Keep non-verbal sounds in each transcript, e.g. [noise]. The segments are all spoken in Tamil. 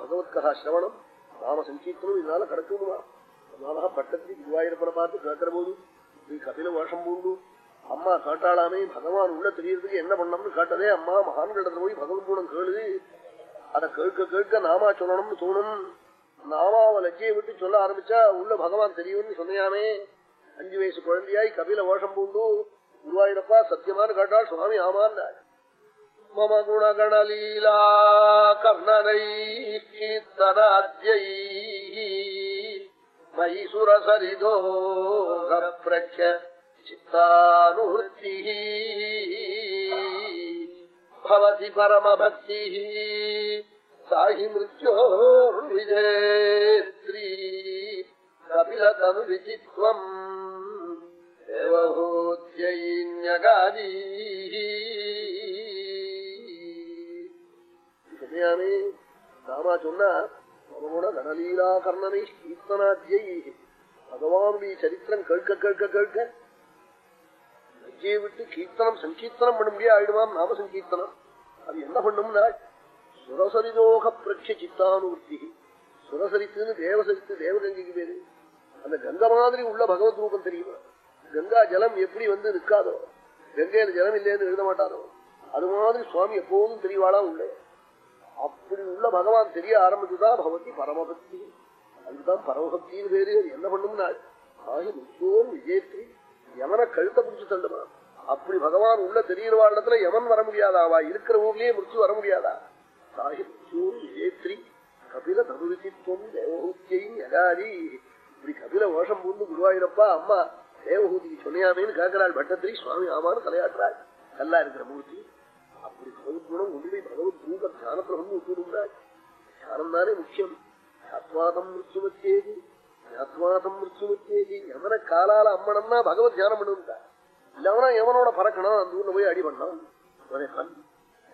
பகவத்கா சிரவணம் நாம சங்கீர்த்தனம் இதனால கிடைக்கணுமா அதனால பட்டத்தில் குருவாயூரப்பனை பார்த்து கேட்கிற போது நீ கபில வேஷம் பூண்டு அம்மா காட்டாளாமே பகவான் உள்ள தெரியறதுக்கு என்ன பண்ணணும்னு காட்டதே அம்மா மகான்களிடத்துல போய் பகவத் குணம் கேளு। அதை கேட்க கேட்க நாமா சொல்லணும்னு தோணும்। நாமாவை லஜ்ஜையை விட்டு சொல்ல ஆரம்பிச்சா உள்ள பகவான் தெரியும்னு சொன்னையாமே। அஞ்சு வயசு குழந்தையாய் கபில வேஷம் பூண்டு குருவாயூரப்பா சத்தியமான காட்டாள் சுவாமி ஆமான்னு மம குணகணலீலா கர்ணனை கீர்த்தனாத்யை மைசுரசரிதோகிரட்ச சித்தானுவத்தி பவதி பரமபக்தி சாஹி மிருத்யோர்விதேத்ரி கபிலதனு விசித்வம் தேவஹோத்யை ஞகாதீ சொன்னியாமே ராமா சொன்னா அவனோட கணலீலா கர்ணனை கீர்த்தனாத்தியை பகவானுடைய சரித்திரம் கேட்க கேட்க கேட்க. லஜ்ஜையை விட்டு கீர்த்தனம் சங்கீர்த்தனம் பண்ண முடியாது ஆயிடுமாம் நாம சங்கீர்த்தனம். அது என்ன பண்ணும்னா சுரசரிதோக பிரட்ச சித்தானுவர்த்தி. சுரசரித்துன்னு தேவசரித்து தேவகங்கைக்கு பேரு. அந்த கங்கை மாதிரி உள்ள பகவத் ரூபம் தெரியுமா? கங்கா ஜலம் எப்படி வந்து நிற்காதோ கங்கையில ஜலம் இல்லைன்னு எழுத மாட்டாரோ? அது மாதிரி சுவாமி எப்போதும் தெரியவாளா உண்டு அப்படி உள்ள பகவான் தெரிய ஆரம்பிச்சுதான் பகவதி பரமபக்தி. அதுதான் பரமபக்தின்னு பேரு. என்ன பண்ணும்னா ஆகி முக்கியோம் விஜயத்ரி யமனை கழுத்த பிடிச்சு தள்ளுமா? அப்படி பகவான் உள்ள தெரிகிற இடத்துல யமன் வர முடியாதாவா இருக்கிற ஊர்லயே மிருத்து வர முடியாதா? சாகி முக்கியோம் விஜயத்ரி கபில ததுரிசித்துவம் தேவஹூத்தியை எகாரி இப்படி கபில வேஷம் பூண்டு குருவாயிரப்பா அம்மா தேவஹூதிக்கு சொன்னையாமேன்னு கேட்கிறாள் பட்டத்திரி சுவாமி ஆமான்னு தலையாட்டுறாள். நல்லா இருக்கிற மூர்த்தி. அப்படி பகவத் குணம் உண்மை பகவத் ரூப தியானத்துல வந்து விட்டுடுங்கிறாள் தியானம் தானே முக்கியம். ஞாத்வாதம் மிருத்யுமத்தேதி ஞாத்வாதம் மிருத்யுமத்தேதி எவன காலால அம்மனம்னா பகவத் தியானம் பண்ணுட்டா இல்லவனா எவனோட பறக்கணும் அந்த ஊர்ல போய் அடி பண்ணான்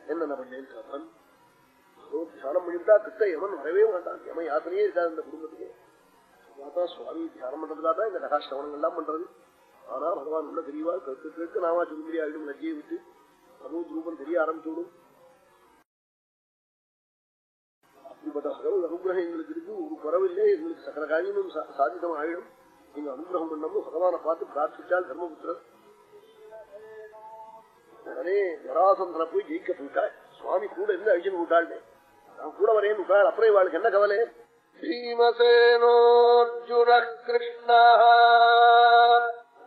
என்னென்ன பண்ணேன் பகவத் தியானம் பண்ணிவிட்டா கிட்ட எவன் வரவே மாட்டான். எவன் யாத்திரையே இருக்காது இந்த குடும்பத்துக்கு. அதான் சுவாமி தியானம் பண்றதுல தான் இந்த கதாசிரவணங்கள்லாம் பண்றது. ஆனா பகவான் உள்ள தெரியவா கேட்க கேட்க நாமா சொல்லும்படி ஆயிடும் லஜ்ஜியை விட்டு. பகவத் ரூபம் தெரிய ஆரம்பிச்சுடும் அப்படிப்பட்ட பகவத் அனுகிரகம் எங்களுக்கு இருக்கு. ஒரு குறவில்லை. எங்களுக்கு சகல காரியமும் சாதிதம் ஆயிடும். நீங்க அனுகிரகம் பண்ணணும் பகவானை பார்த்து பிரார்த்திச்சால் தர்மபுத்திரர். உடனே ஜராசந்தனை போய் ஜெயிக்க போயிட்டாள் சுவாமி கூட இருந்து அழிச்சுன்னு விட்டாள் நான் கூட வரேன் விட்டாள் அப்புறம் இவாளுக்கு என்ன கவலை? பீமசேனோர்ஜுன கிருஷ்ண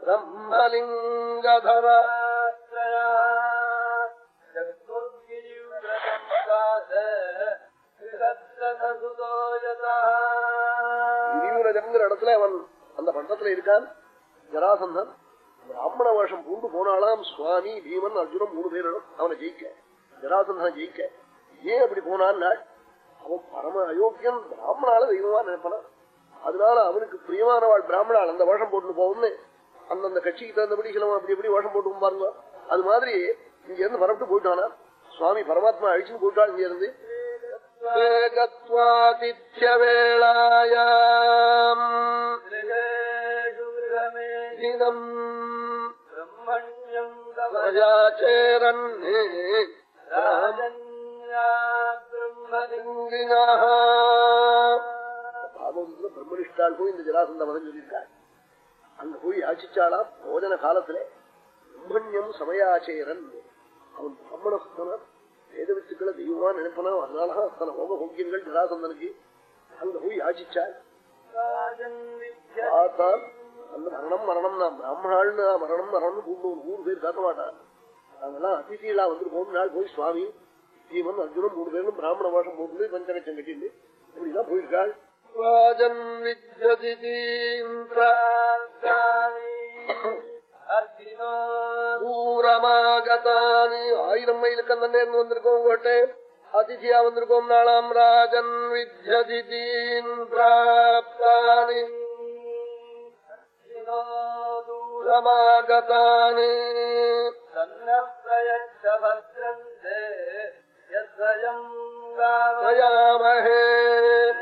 பிரம்மலிங்கதர. கிரிவரஜங்கிற இடத்துல அவன் அந்த பட்டத்துல இருக்கான். ஜராசந்தன். பிராமண வேஷம் பூண்டு போனாலாம். சுவாமி பீமன் அர்ஜுனன் மூணு பேரும் அவனை ஜெயிக்க. ஜராசந்தனை ஜெயிக்க. ஏன் அப்படி போனான் அவன் பரம அயோக்கியன் பிராமணால தெய்வமா நினைப்பான. அதனால அவனுக்கு பிரியமானவாள் பிராமணால் அந்த வருஷம் போட்டு போகும்னு அந்தந்த கட்சிக்கு தகுந்தபடி சிலவன் அப்படி எப்படி வருஷம் போட்டு பாருங்க. அது மாதிரி இங்க இருந்து பரப்பிட்டு போயிட்டானா? சுவாமி பரமாத்மா அழிச்சுன்னு போயிட்டாள் இங்க இருந்து வேகத்வாதித்ய வேளாயாம் பிரம்மனிஷ்டால் போய் இந்த ஜலாசந்த மதம் சொல்லியிருக்கார் அங்க போய் யாச்சிச்சாளா போஜன காலத்துல பிரம்மண்யம் சமயாச்சேரன் அவன் பிரம்மணஸ்தன வேத வித்துக்களை தெய்வமா நினைப்பனா? அதனாலதான் அத்தனை ஹோம ஹோக்கியங்கள் ஜலாசந்தனுக்கு அங்க போய் யாச்சிச்சாள் பார்த்தால் அந்த மரணம் மரணம் தான். பிராமணாள்னு மரணம் மரணம் கூப்பிடுவோம். மூணு பேர் காட்ட மாட்டான் நாங்கெல்லாம் அதிதிகளா வந்துருக்கோம். நாள் போய் சுவாமி சீமன் அர்ஜுனன் மூணு பேரும் பிராமண வேஷம் போட்டு பஞ்சகச்சம் கட்டிட்டு இப்படிதான் போயிருக்காள். ராஜன் [coughs] பூரமாகத்தானி ஆயிரம் மைலுக்கு அந்த நேர்ந்து வந்திருக்கோம் கோட்டை அதிதியா வந்திருக்கோம் நாளாம் ராஜன் வித்யதிதீன் பிராப்தானி. தூரமாகத்தானி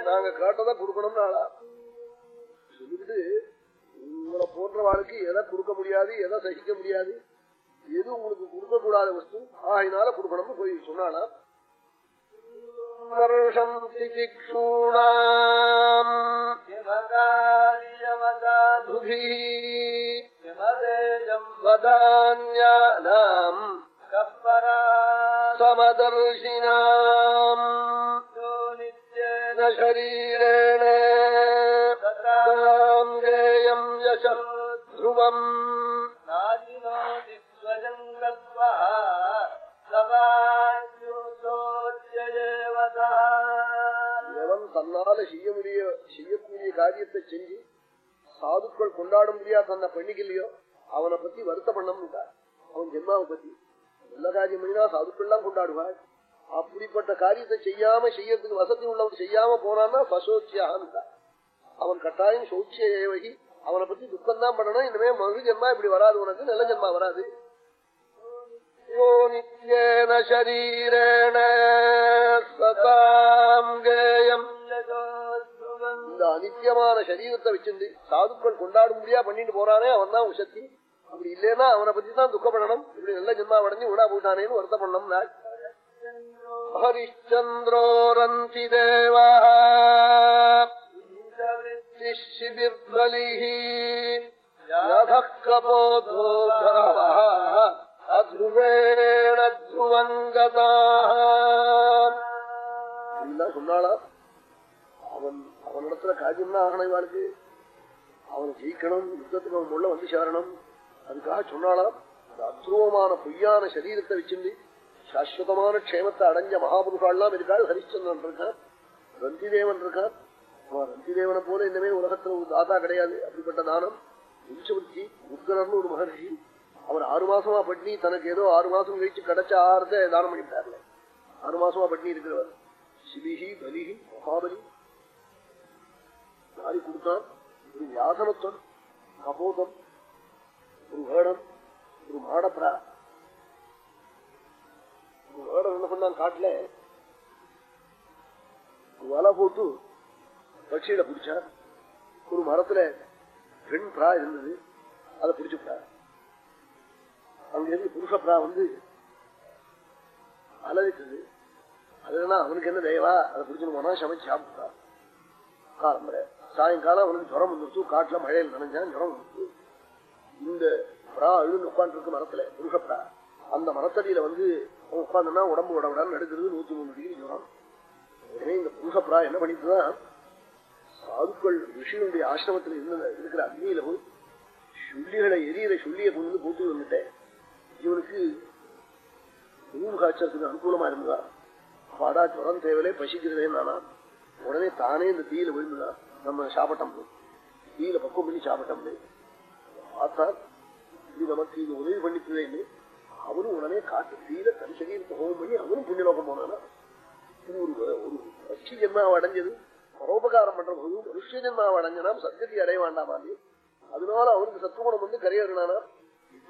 நாங்க காட்டதான் கொடுக்கணும் நாளா சொல்லிட்டு உங்களை போன்ற வாழ்க்கை எதை கொடுக்க முடியாது எதை சகிக்க முடியாது எது உங்களுக்கு கொடுக்க கூடாத வஸ்து ஆகினால கொடுக்கணும்னு போய் சொன்னானா? வருஷம் திதிக்ஷூணாம். வதான்யானாம் समदर्शिनाम् शरीरेण गेयम् यश ध्रुवम् எவன் தன்னால செய்ய முடிய செய்யக்கூடிய காரியத்தை செஞ்சு சாதுக்கள் கொண்டாட முடியா தன்னை பண்ணிக்கலையோ அவனை பத்தி வருத்த பண்ண அவன் ஜென்மாவை பத்தி நல்ல காரியம் பண்ணினா சாதுக்கள்லாம் கொண்டாடுவாள் அப்படிப்பட்ட காரியத்தை செய்யாம செய்யறதுக்கு வசதி உள்ளவன் செய்யாம போனான்னா சசோச்சியான்னு அவன் கட்டாயம் சௌச்சிய அவனை பத்தி துக்கம் தான் பண்ணணும். இனிமே மறு ஜென்மா இப்படி வராது உனக்கு. நல்ல ஜென்மா வராது. யோ நித்யேன சரீரேண சதாம் இந்த அனித்தியமான சரீரத்தை வச்சிருந்து சாதுக்கள் கொண்டாட முடியா பண்ணிட்டு போறானே அவன் தான் உஷத்தி அப்படி இல்லைன்னா அவனை பத்தி தான் துக்கப்படணும் இப்படி நல்ல ஜென்மா அடைஞ்சு உடா போட்டானேன்னு வருத்தம் பண்ணணும். நாள் ஹரிச்சந்திரோ ரந்தி தேவா. शिबिर्बलिः यथः कपोधो அத்ருவேண த்ருவங்கதாக சொன்னாளா அவன் அவனிடத்துல காரியம்னா ஆகணும் இவாளுக்கு அவனை ஜெயிக்கணும் யுத்தத்துக்கு அவன் உள்ள வந்து சேரணும் அதுக்காக சொன்னாலாம் அந்த அத்ருவமான பொய்யான சரீரத்தை வச்சிருந்து சாஸ்வதமான க்ஷேமத்தை அடைஞ்ச மகாபுருஷாலாம் இருக்காள் ஹரிச்சந்திரன் இருக்கான் ரந்திதேவன் இருக்கான் நந்திதேவனை போல இனிமே உலகத்துல ஒரு தாத்தா கிடையாது. அப்படிப்பட்ட தானம் வம்சவர்த்தி உத்கரர்னு ஒரு மகர்ஷி அவர் ஆறு மாசமா பட்னி தனக்கு ஏதோ ஆறு மாசம் கழிச்சு கிடைச்ச ஆಹಾರத்தை தானம் பண்ணிட்டார்ல ஆறு மாசமா பட்னி இருக்கிறவர். சிபிஹி பலிஹி மகாபலி. யாரி கொடுத்தான்? ஒரு வியாசனத்துவம் கபோதம் ஒரு வேடம் ஒரு மாடப்ரா ஒரு வேடம் என்ன பண்ணான் காட்டுல? வலை போட்டு பட்சியில பிடிச்சார் ஒரு மரத்துல பெண் பிரா இருந்தது அதை பிடிச்சுட்டார் அங்க இருந்து புருஷ பிரா வந்து அலவித்தது அதுனா அவனுக்கு என்ன தயவா? அதை பிடிச்சுன்னு சமைச்சு சாப்பிட்டா. காலம்பரை சாயங்காலம் அவனுக்கு ஜுரம் வந்துருச்சு காட்டுல மழையில் நனைஞ்சான் ஜுரம் வந்துருச்சு. இந்த பிரா அழுன்னு உட்காந்துருக்கு மரத்துல புருஷ பிரா அந்த மரத்தடியில வந்து உட்காந்துன்னா உடம்பு உடம்புடான்னு நடுக்கிறது நூத்தி மூணு டிகிரி ஜுரம். உடனே இந்த புருஷ பிரா என்ன பண்ணிட்டுதான் சாதுக்கள் ரிஷிகளுடைய ஆசிரமத்தில் இருந்த இருக்கிற அக்னியில போய் சுள்ளிகளை எரியிற சுள்ளிய கொண்டு போட்டு வந்துட்டேன் இவனுக்கு நூறு காய்ச்சறதுக்கு அனுகூலமா இருந்தா பாடா ஜுரம் தேவையிலே பசிக்கிறதே நானா உடனே தானே இந்த தீயில விழுந்துதான் நம்ம சாப்பிட்டோம் தீயில பக்குவம் பண்ணி சாப்பிட்டோம் பார்த்தா இது நமக்கு இது உதவி பண்ணிட்டுதேன்னு அவரும் உடனே காட்டு தீயில தன் சரீரத்தை ஹோம் பண்ணி அவரும் புண்ணியலோகம் போனானா ஒரு ஒரு பட்சி என்ன அடைஞ்சது? பரோபகாரம் பண்ற போது மனுஷ ஜென்மாவை அடைஞ்சனாம் சத்கதி அடைய வேண்டாமாமே அதனால அவருக்கு சத்துவகுணம் வந்து கரையேறினானா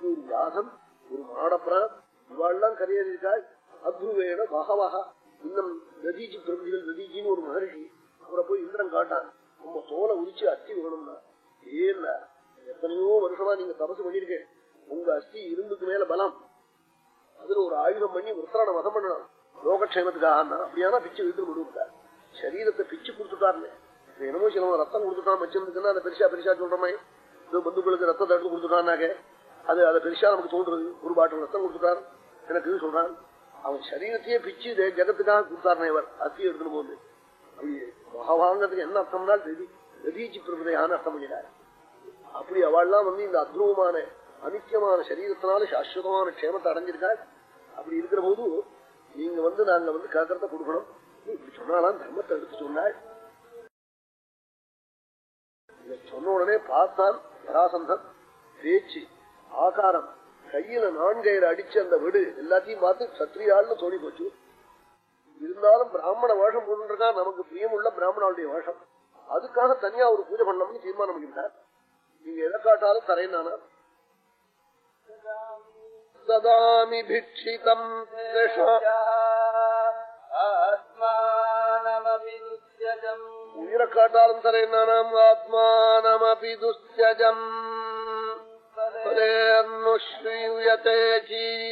ஒரு யாதம் ஒரு மாடப்பிரான் இவாள்லாம் கரையேறியிருக்காள் அத்ருவேட மகவகா இன்னும் நதீஜி பிரபுகள் நதீஜின்னு ஒரு மகர்ஷி. அவரை போய் இந்திரன் காட்டான். நம்ம தோலை உரிச்சு அஸ்தி வேணும்னா ஏன்ல எத்தனையோ வருஷமா நீங்க தபசு பண்ணிருக்கேன் உங்க அஸ்தி இருந்துக்கு மேல பலம். அதுல ஒரு ஆயுதம் பண்ணி உத்தரான வதம் பண்ணணும். லோகக்ஷேமத்துக்காக அப்படியானா பிச்சு வீட்டு முடிவுட்டார் சரீரத்தை பிச்சு கொடுத்துட்டாருன்னு என்னமோ சில ரத்தம் கொடுத்துட்டான் வச்சிருந்துக்குன்னா அதை பெருசா பெருசா சொல்றமே பந்துக்களுக்கு ரத்தத்தை எடுத்து கொடுத்துட்டான்னாக்க அது அதை பெருசா நமக்கு தோன்றது ஒரு பாட்டில் ரத்தம் கொடுத்துட்டார் எனக்கு சொல்றான். அவன் சரீரத்தையே பிச்சு ஜெகத்துக்காக கொடுத்தாருனே இவர். அத்தி எடுத்துட்டு போகுது. அப்படி என்ன அர்த்தம்னா நதீச்சி பிரபதையான அர்த்தம் பண்ணினார் அப்படி அவள்லாம் வந்து இந்த அத்ருவமான அனித்தியமான சரீரத்தினால சாஸ்வதமான க்ஷேமத்தை அடைஞ்சிருக்காள். அப்படி இருக்கிற போது நீங்க வந்து நாங்க வந்து கேட்கறத கொடுக்கணும். இப்படி சொன்னாலாம் தர்மத்தை எடுத்து சொன்னாள் இதை சொன்ன உடனே பார்த்தான் ஜராசந்தன் பேச்சு ஆகாரம் கையில நான்கயிறு அடிச்சு அந்த வீடு எல்லாத்தையும் பார்த்து சத்ரியாள்னு தோணி போச்சு இருந்தாலும் பிராமண வேஷம் போட்டுருக்கான் நமக்கு பிரியமுள்ள பிராமணாவுடைய வேஷம் அதுக்காக தனியா ஒரு பூஜை பண்ணணும்னு தீர்மானம் பண்ணிட்டார் நீங்க எதை காட்டாலும் தரேன் நானா சதாமி பிக்ஷிதம் உயிரை காட்டாலும் சரி நானாம் ஆத்மானமபி துஷ்டஜம் ீயத்தேஜீதிஷ்வகல்மஷா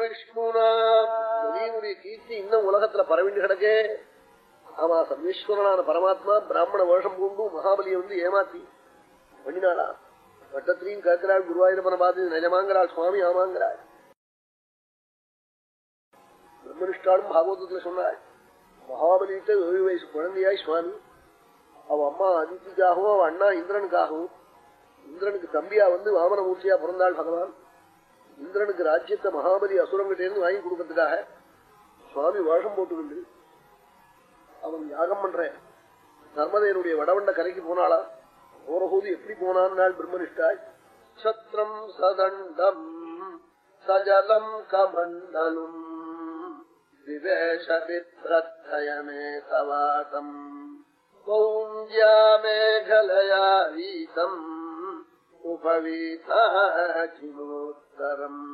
விஷ்ணுனா. கீர்த்தி இன்னும் உலகத்துல பரவிண்டு கிடக்கே. ஆமா சர்வேஸ்வரனான பரமாத்மா பிராமண வேஷம் பூண்டு மகாபலியை வந்து ஏமாத்தி பண்ணினாளா? வட்டத்திலையும் கேட்கிறாள் குருவாயூரப்பன பார்த்து நிஜமாங்கிறாள் சுவாமி ஆமாங்கிறாள் பிரம்மனிஷ்டாலும் பாகவதத்துல சொன்னாள் மகாபலிட்ட ஏழு வயசு குழந்தையாய் சுவாமி. அவ அம்மா அதித்திக்காகவும் அவ அண்ணா இந்திரனுக்காகவும் இந்திரனுக்கு தம்பியா வந்து வாமனமூர்த்தியா பிறந்தாள் பகவான். இந்திரனுக்கு ராஜ்யத்தை மகாபலி அசுரங்கிட்டேருந்து வாங்கி கொடுக்கறதுக்காக சுவாமி வேஷம் போட்டுக்கொண்டு அவன் யாகம் பண்றேன். நர்மதையனுடைய வடவண்ட கரைக்கு போனாளா? போறபோது எப்படி போனான் பிரம்மனிஷ்டாய் சத்ரம் சதண்டம் சஜலம் கமண்டலும் விவேஷபித்ரத்தயமே சவாசம் மேகலயா உபவீதோத்தரம்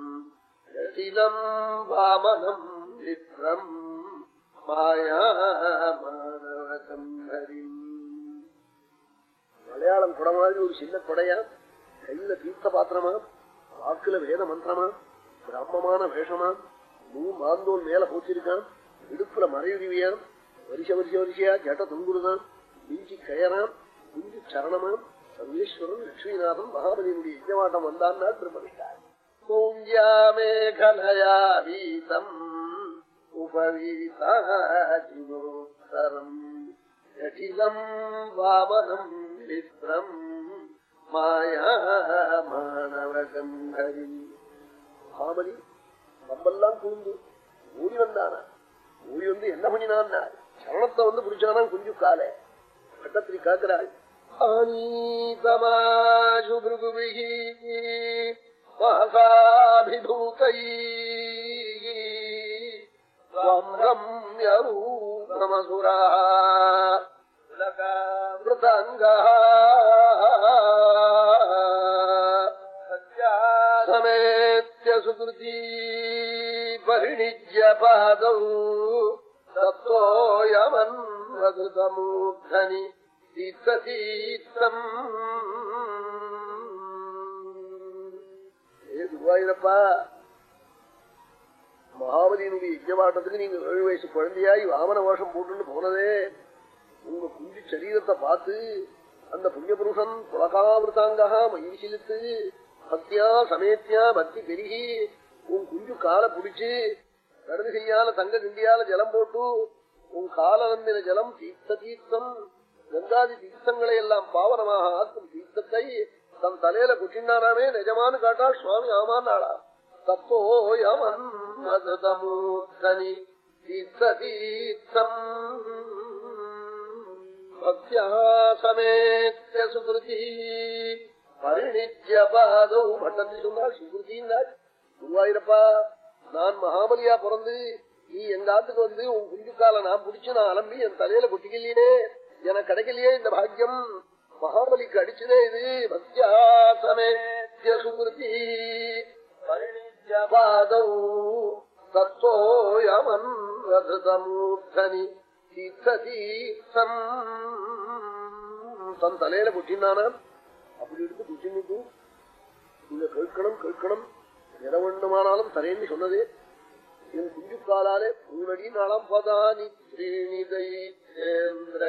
ஜடிலம் வாமனம் விப்ரம் மலையாளம் குட மாதிரி ஒரு சின்ன கொடையா? கையில தீர்த்த பாத்திரமா? வாக்குல வேத மந்திரமா? பிராமமான வேஷமா? நூ மாந்தோல் மேல போச்சிருக்கான் இடுப்புல மறையுறிவியான் வருஷ வருஷ வரிசையா ஜட துங்குருதான் மிஞ்சி கயரான் குஞ்சு சரணமாம் சர்வேஸ்வரன் லட்சுமிநாதன் மகாபலியினுடைய யஜமாட்டம் வந்தான் பிரம்மனிஷ்டார் பூஞ்சாமேகலயா வீதம். உபவீதரம் ஜடிலம் வாமனம் விப்ரம் மாயாமானவகம் ஹரி. நம்மெல்லாம் குழுந்து ஓடி வந்தானா? ஓடி வந்து என்ன பண்ணினான் சரணத்தை வந்து பிடிச்சானா கொஞ்சம் காலை. கட்டத்திரி காக்கிறாள் ஆனீதமாசு பிருகுபிः சமேத்ய சுகிருதி பரிணிஜ்ய பாதௌ. தத்தோயமன்வகிருதமூர்தனி. தீர்த்தம் குருவாயிரப்பா மகாபலியினுடைய யஜ்யமாட்டத்துக்கு நீங்க ஏழு வயசு குழந்தையாய் வாமன வேஷம் போட்டுன்னு போனதே உங்க குஞ்சு சரீரத்தை பார்த்து அந்த புண்ணியபுருஷன் புலகாவிருத்தாங்கா மயிர்சிலித்து பக்தியா சமேத்தியா பக்தி பெருகி உன் குஞ்சு காலை பிடிச்சு கருது செய்யால தங்க கிண்டியால ஜலம் போட்டு உன் கால நம்பின ஜலம் தீர்த்த தீர்த்தம் கங்காதி தீர்த்தங்களை எல்லாம் பாவனமாக ஆக்கும் தீர்த்தத்தை தன் தலையில குட்டினாராமே நிஜமானு காட்டாள் சுவாமி ஆமான்னாளா? தப்போயமூர்த்தனி தீர்த்த தீர்த்தம் பக்தியா சமேத்திய சுகிருதி. பரிணித்ய பாதோ பட்டத்தில் சொன்னாள் சுகிருத்தின்னாள் குருவாயிரப்பா நான் மகாபலியா பிறந்து நீ எங்க ஆத்துக்கு வந்து உன் குஞ்சுக்கால நான் புடிச்சு நான் அலம்பி என் தலையில குட்டிக்கலையே. எனக்கு கிடைக்கலையே இந்த பாக்கியம். மகாபலிக்கு அடிச்சதே இது. பக்தியாசமேத்திய சுகிருதி. பரிணி தத்தோயமன் தீர்த்ததீர்த்தம் தன் தலையில குட்டினானா அப்படி எடுத்து குட்டினுட்டு நீங்க கேட்கணும் கேட்கணும் எதை வேண்டுமானாலும் தரேன்னு சொன்னதே என் குஞ்சு காலாலே மூணடி நாளாம் பதானி ஸ்ரீநிதேந்திர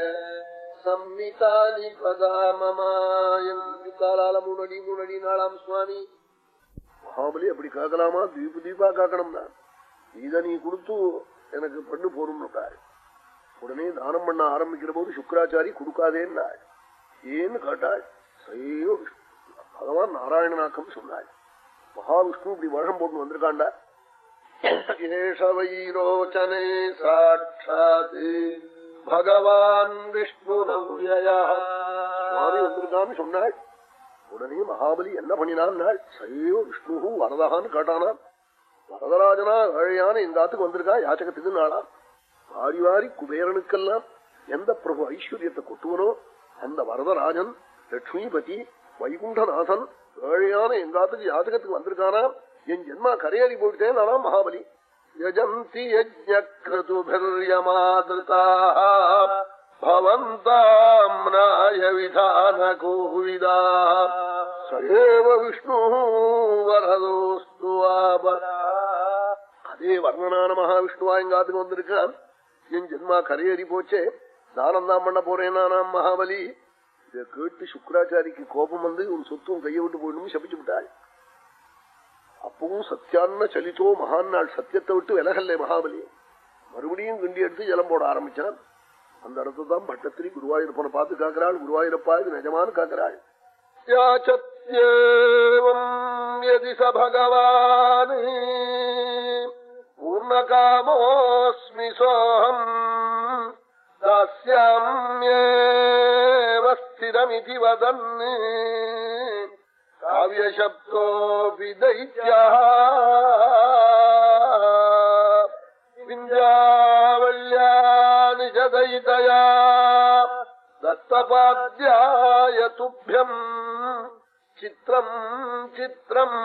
சம்மிதானி பதாமமாயன் காலால முன்னடி முன்னடி நாளாம் சுவாமி மகாபலி அப்படி காக்கலாமா? தீபு தீபா காக்கணும்னா. இதை நீ கொடுத்து எனக்கு பண்ணு போறோம்னு உடனே தானம் பண்ண ஆரம்பிக்கிற போது சுக்கராச்சாரி கொடுக்காதேன்னாள் ஏன்னு கேட்டாள் சையோ பகவான் நாராயணனாக்கம் சொன்னாள் மகாவிஷ்ணு இப்படி வருஷம் போட்டு வந்திருக்காண்டா. ஏஷவைரோச்சனே சாட்சாத் பகவான் விஷ்ணு வந்திருக்கான்னு சொன்னாள் உடனே மகாபலி என்ன பண்ணினான் சையோ விஷ்ணு வரதகான்னு கேட்டானா வரதராஜனா ஏழையான இந்த ஆத்துக்கு வந்திருக்கா? யாச்சகத்துக்கு நாளா வாரி வாரி குபேரனுக்கெல்லாம் எந்த பிரபு ஐஸ்வர்யத்தை கொட்டுவனோ அந்த வரதராஜன் லட்சுமிபதி வைகுண்டநாதன் ஏழையான எங்காத்துக்கு யாதகத்துக்கு வந்திருக்கானா? என் ஜென்மா கரையேறி போயிட்டேன் நானா மகாபலி? யஜந்தி யஜ்ஞக்ரதுபிர்யமாதிருதாக பவந்தாம் நாய கோவிதா சயேவ விஷ்ணு வரதோஸ்து அதே வர்ணனான மகாவிஷ்ணுவா எங்காத்துக்கு வந்திருக்கான் என் ஜென்மா கரையேறி போச்சே. தானம் தான் பண்ண போறேனா நாம் மகாபலி. இதை கேட்டு சுக்கராச்சாரிக்கு கோபம் வந்து உன் சொத்தும் உன் கையை விட்டு போயிடணும் சபிச்சு விட்டாள். அப்பவும் சத்தியான்ன சலிச்சோ மகான் நாள் சத்தியத்தை விட்டு விலகல்ல மகாபலி. மறுபடியும் கிண்டி எடுத்து ஜலம் போட ஆரம்பிச்சான். அந்த இடத்துல தான் பட்டத்திரி குருவாயூரப்பனை பார்த்து காக்கிறாள் குருவாயூரப்பா இது நிஜமானு காக்கிறாள் யாச்சத்யேவம் யதி ச பகவான். பூர்ணகாமோஸ்மி சோகம் தாஸ்யாம்யேவ வதன் காவியசப்தோபி தைத்யா விஞ்சாவல்யா நிஜதைதயா தத்தபாத்யாய துப்பியம் சித்திரம் சித்திரம்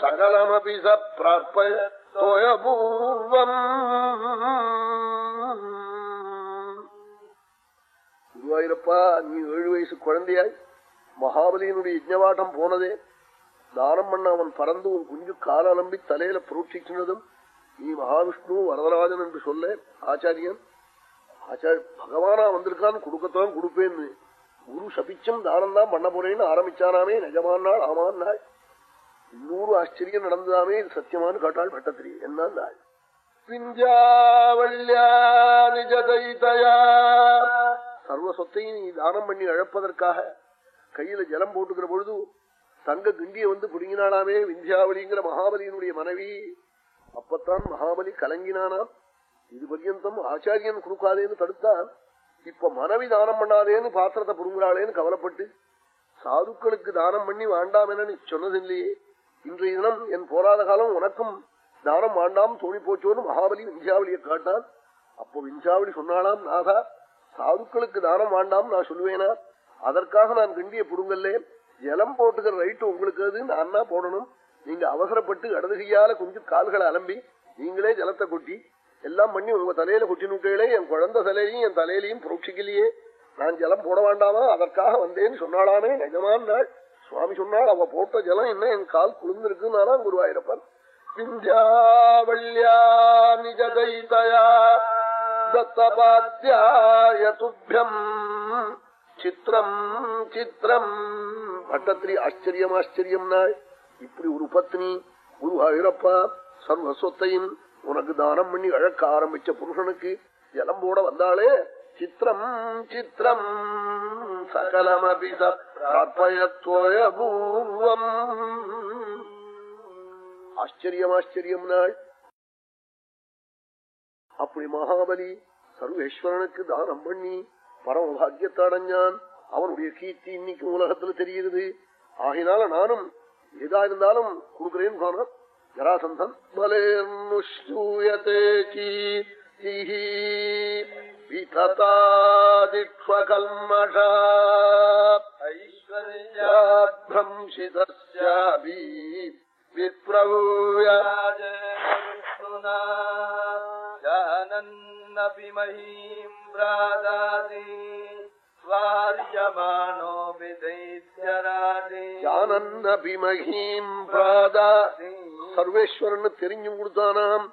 சகலமபி ச பிரார்ப்பய தோயபூர்வம் குருவாயிரப்பா நீ ஏழு வயசு குழந்தையாய் மகாபலியினுடைய யஜ்ஞவாட்டம் போனதே தானம் பண்ண அவன் பறந்து உன் குஞ்சு கால நம்பி தலையில புரோட்சிச்சினதும் நீ மகாவிஷ்ணு வரதராஜன் என்று சொல்ல ஆச்சாரியன் ஆச்சாரிய பகவானா வந்திருக்கான்னு கொடுக்கத்தான் கொடுப்பேன்னு. குரு சபிச்சம் தானம் தான் பண்ண போறேன்னு ஆரம்பிச்சானாமே நிஜமான நாள் ஆமான் நாள் இன்னொரு ஆச்சரியம் நடந்ததாமே இது சத்தியமானு காட்டாள் பட்டத்திரி என்ன நாள் சர்வ சொத்தையும் நீ தானம் பண்ணி அழப்பதற்காக கையில ஜலம் போட்டுக்கிற பொழுது தங்க கிண்டிய வந்து புடுங்கினாலாமே விந்தியாவளிங்கிற மகாபலியினுடைய மனைவி. அப்பத்தான் மகாபலி கலங்கினானாம். இது பர்யந்தம் ஆச்சாரியன் கொடுக்காதேன்னு தடுத்தான் இப்ப மனைவி தானம் பண்ணாதேன்னு பாத்திரத்தை புடுங்குறாளேன்னு கவலைப்பட்டு சாதுக்களுக்கு தானம் பண்ணி வேண்டாம் என நீ சொன்னதில்லையே. இன்றைய தினம் என் போராத காலம் உனக்கும் தானம் வேண்டாம் தோணி போச்சோன்னு மகாபலி விஞ்சாவளியை காட்டான். அப்போ விஞ்சாவளி சொன்னாலாம் நாதா சாதுக்களுக்கு தானம் வேண்டாம் நான் சொல்லுவேனா? அதற்காக நான் கிண்டிய புடுங்கல்ல ஜலம் போட்டுக்கிற ரைட்டு உங்களுக்கு அது நான் போடணும்? நீங்க அவசரப்பட்டு இடதுகையால கொஞ்சம் கால்களை அலம்பி நீங்களே ஜலத்தை கொட்டி எல்லாம் பண்ணி உங்க தலையில கொட்டினுட்டே என் குழந்தை தலையிலையும் என் தலையிலையும் புரோட்சிக்கலையே. நான் ஜலம் போட வேண்டாமா? அதற்காக வந்தேன்னு சொன்னாலாமே நிஜமான நாள். சுவாமி சொன்னால் அவ போட்ட ஜலம் என்ன என் கால் குளிர்ந்திருக்குன்னா குருவாயிரப்பன் விந்தியாவல்யா நிஜதைதயா தத்தபாத்தியாய சித்திரம் சித்திரம் பட்டத்திரி ஆச்சரியம் ஆச்சரியம் நாள். இப்படி ஒரு பத்னி குருவாயிரப்பா சர்வ சொத்தையும் உனக்கு தானம் பண்ணி அழக்க ஆரம்பிச்ச புருஷனுக்கு ஜலம் போட வந்தாலே சித்திரம் சித்திரம். சகலமபி பூர்வம். ஆச்சரியம் ஆச்சரியம் நாள். அப்படி மகாபலி சர்வேஸ்வரனுக்கு தானம் பண்ணி பரம பாக்கியத்தாடஞ்சான் அவனுடைய கீர்த்தி இன்னைக்கு உலகத்துல தெரியுது ஆகினால நானும் எதா இருந்தாலும் கொடுக்கிறேன்னு சொன்னான். ஜராசந்தன் பலேர்னுஷ்யூயதே கீர்த்திஹி விததாதிக்ஷ்வகல்மஷா ஐஸ்வர்யாபிரம்சிதஸ்யாபி जानन्नपि महीम् प्रादाति स्वार्यमाणो विदैत्यराजे ஜானன்னபிமகீம் பிராதா சர்வேஸ்வரன் தெரிஞ்சும் கொடுத்தானாம்.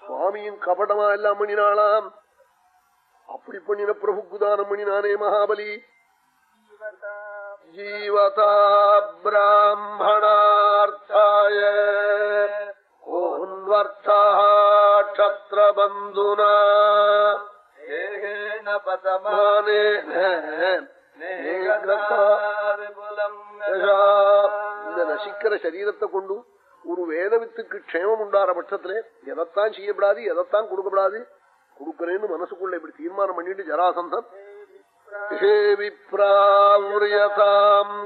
சுவாமியும் கபடமா எல்லாம் பண்ணினாலாம் அப்படி பண்ணின பிரபுக்கு தானம் பண்ணினானே மகாபலி. ஜீவதா பிராமணார்த்தாய ோன்வர்த்தபந்துனா இந்த நசிக்கிற சரீரத்தை கொண்டு ஒரு வேதவித்துக்கு க்ஷேமம் உண்டான பட்சத்திலே எதைத்தான் செய்யப்படாது எதைத்தான் கொடுக்கப்படாது கொடுக்கிறேன்னு மனசுக்குள்ள இப்படி தீர்மானம் பண்ணிட்டு ஜராசந்தன் ஹே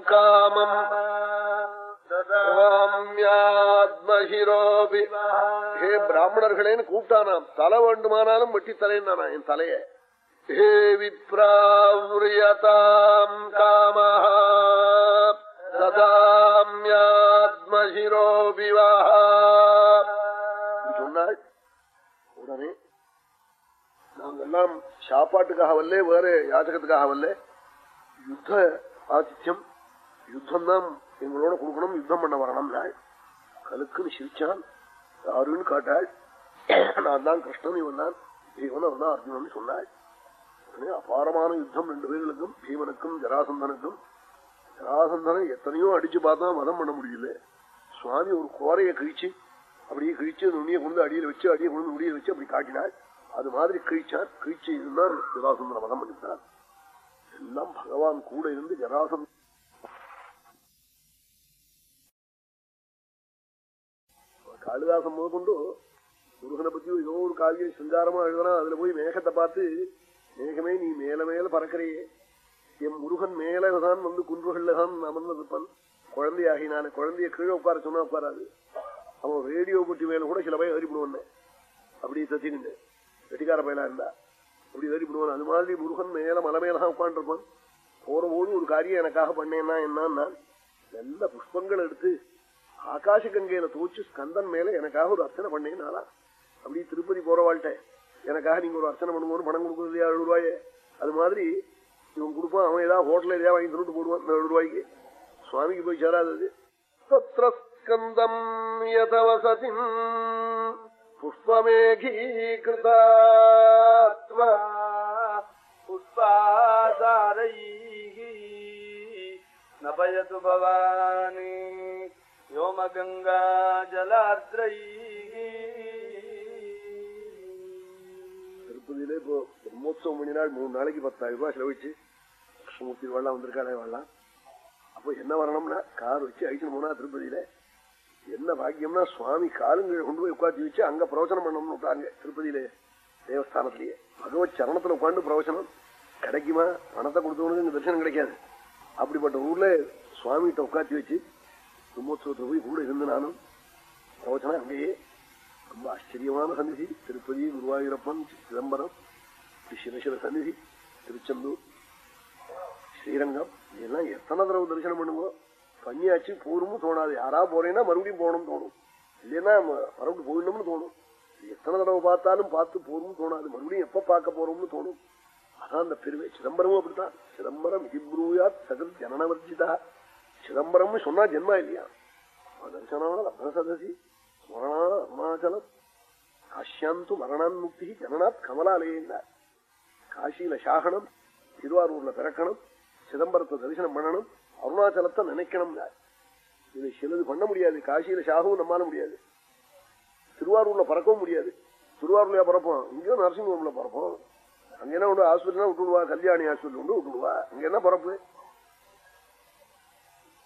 காமம். ஹே பிராமணர்களேன்னு கூப்பிட்டானாம். தலை வேண்டுமானாலும் வெட்டி தலைன்னா என் தலைய. ஹே விப்ராவுரியதாம் காமஹா. ததாமியாத்மஹிரோ விவாகா சொன்னாள் உடனே நாங்கெல்லாம் சாப்பாட்டுக்காக வரல வேற யாச்சகத்துக்காக வரல யுத்த ஆதித்யம் யுத்தம் தான் எங்களோட கொடுக்கணும் யுத்தம் பண்ண வரணும் நாள் கலுக்குன்னு சிரிச்சான் யாருன்னு காட்டாள். நான் தான் கிருஷ்ணன் இவன் தான் ஜீவன் அவன் தான் அர்ஜுனன் சொன்னாள். அபாரமான யுத்தம் ரெண்டு பேர்களுக்கும் பீமனுக்கும் ஜராசந்தனுக்கும் ஜராசந்தனை எத்தனையோ அடிச்சு பார்த்தா மதம் பண்ண முடியல. சுவாமி ஒரு கோரையை கிழிச்சு அப்படியே கிழிச்சு நுண்ணியை கொண்டு அடியில் வச்சு அடியை கொண்டு நுடியை வச்சு அப்படி காட்டினாள் அது மாதிரி கிழிச்சார். கிழிச்சு இருந்தால் ஜராசந்தன மதம் பண்ணிவிட்டார் எல்லாம் பகவான் கூட இருந்து ஜராசந்த காளிதாசம் முதற்கொண்டு முருகனை பத்தி ஏதோ ஒரு காவியம் சிங்காரமா எழுதுனா அதுல போய் மேகத்தை பார்த்து மேகமே நீ மேல மேல பறக்கிறையே. என் முருகன் மேலதான் வந்து குன்றுகள்ல தான் அமர்ந்திருப்பான் குழந்தையாகினால குழந்தைய கீழே உட்கார சொன்னா உட்காராது. அவன் ரேடியோ குட்டி மேல கூட சில பேர் ஏறிப்படுவான் அப்படி தத்திக்கிண்டு வெட்டிக்கார பயலா இருந்தா. அப்படி ஏறிப்படுவான் அது மாதிரி முருகன் மேல மலை மேலதான் உட்காந்துருப்பான் போற போது ஒரு காரியம் எனக்காக பண்ணேன்னா என்னன்னா நல்ல புஷ்பங்கள் எடுத்து ஆகாஷ கங்கையில தோச்சு ஸ்கந்தன் மேல எனக்காக ஒரு அர்ச்சனை பண்ணேன்னாலா அப்படி திருப்பதி போற வாழ்க்கை. எனக்காக நீங்க ஒரு அர்ச்சனை பண்ணும்போது பணம் கொடுக்குறது ஏழு ரூபாயே. அது மாதிரி இவன் கொடுப்பான் அவன் ஏதாவது ஹோட்டல் ஏதாவது வாங்கி திருட்டு போடுவான் ஏழு ரூபாய்க்கு சுவாமிக்கு போய் சேராதது. தத்திரஸ்கந்தம் யதவசதி புஷ்பமேகீகிருதாத்மா புஷ்பாதாரை நபயது பவானி யோமகங்கா ஜலாத்ரை திருப்பதியிலே இப்போ பிரம்மோத்சவம் மணி நாள் மூணு நாளைக்கு பத்தாயிரம் ரூபாய் செலவிச்சு கிருஷ்ணமூர்த்தி வாழலாம் வந்திருக்காளே வாழலாம் அப்போ என்ன வரணும்னா கார் வச்சு அழிச்சுன்னு போனா திருப்பதியில என்ன பாக்கியம்னா சுவாமி காலுங்களை கொண்டு போய் உட்காந்து வச்சு அங்க பிரவச்சனம் பண்ணணும்னு விட்டாங்க திருப்பதியில தேவஸ்தானத்திலேயே பகவத் சரணத்துல உட்காந்து பிரவச்சனம் கிடைக்குமா? பணத்தை கொடுத்தவனுக்கு இங்க தரிசனம் கிடைக்காது. அப்படிப்பட்ட ஊர்ல சுவாமிகிட்ட உட்காந்து வச்சு பிரம்மோத்சவத்தில் போய் கூட இருந்து நானும் பிரவச்சனம் அங்கேயே. ரொம்ப ஆச்சரியமான சந்நிதி. திருப்பதி குருவாயூரப்பன் சிதம்பரம் சிவசிவ சந்நிதி திருச்செந்தூர். ஸ்ரீரங்கம் இதெல்லாம் எத்தனை தடவை தரிசனம் பண்ணுங்க பண்ணியாச்சு போருமும் தோணாது. யாரா போறேன்னா மறுபடியும் போகணும்னு தோணும். இல்லைன்னா மறுபடியும் போயிடணும்னு தோணும். எத்தனை தடவை பார்த்தாலும் பார்த்து போரும்னு தோணாது. மறுபடியும் எப்ப பார்க்க போறோம்னு தோணும். அதான் அந்த பெருமை. சிதம்பரமும் அப்படித்தான். சிதம்பரம் ஹிப்ரூயா சகல் ஜனனவர்ஜிதா. சிதம்பரம்னு சொன்னா ஜென்மா இல்லையா? தர்சனான லப்னசதசி ஸ்மரணா அருணாச்சலம். காஷ்யாந்து மரணான்முக்தி ஜனநாத் கமலாலயந்தார் காசியில சாகனம் திருவாரூர்ல பிறக்கணும். சிதம்பரத்தை தரிசனம் பண்ணணும் அருணாச்சலத்தை நினைக்கணும். இது சிலது பண்ண முடியாது. காசியில சாகவும் நம்மால முடியாது. திருவாரூர்ல பறக்கவும் முடியாது. திருவாரூர்லயா பறப்போம். இங்கேயும் நரசிங்கபுரம்ல பறப்போம். அங்க என்ன உண்டு? ஹாஸ்பிட்டல் விட்டுடுவா கல்யாணி ஹாஸ்பிட்டல் உண்டு விட்டுடுவா அங்க என்ன பறப்பு?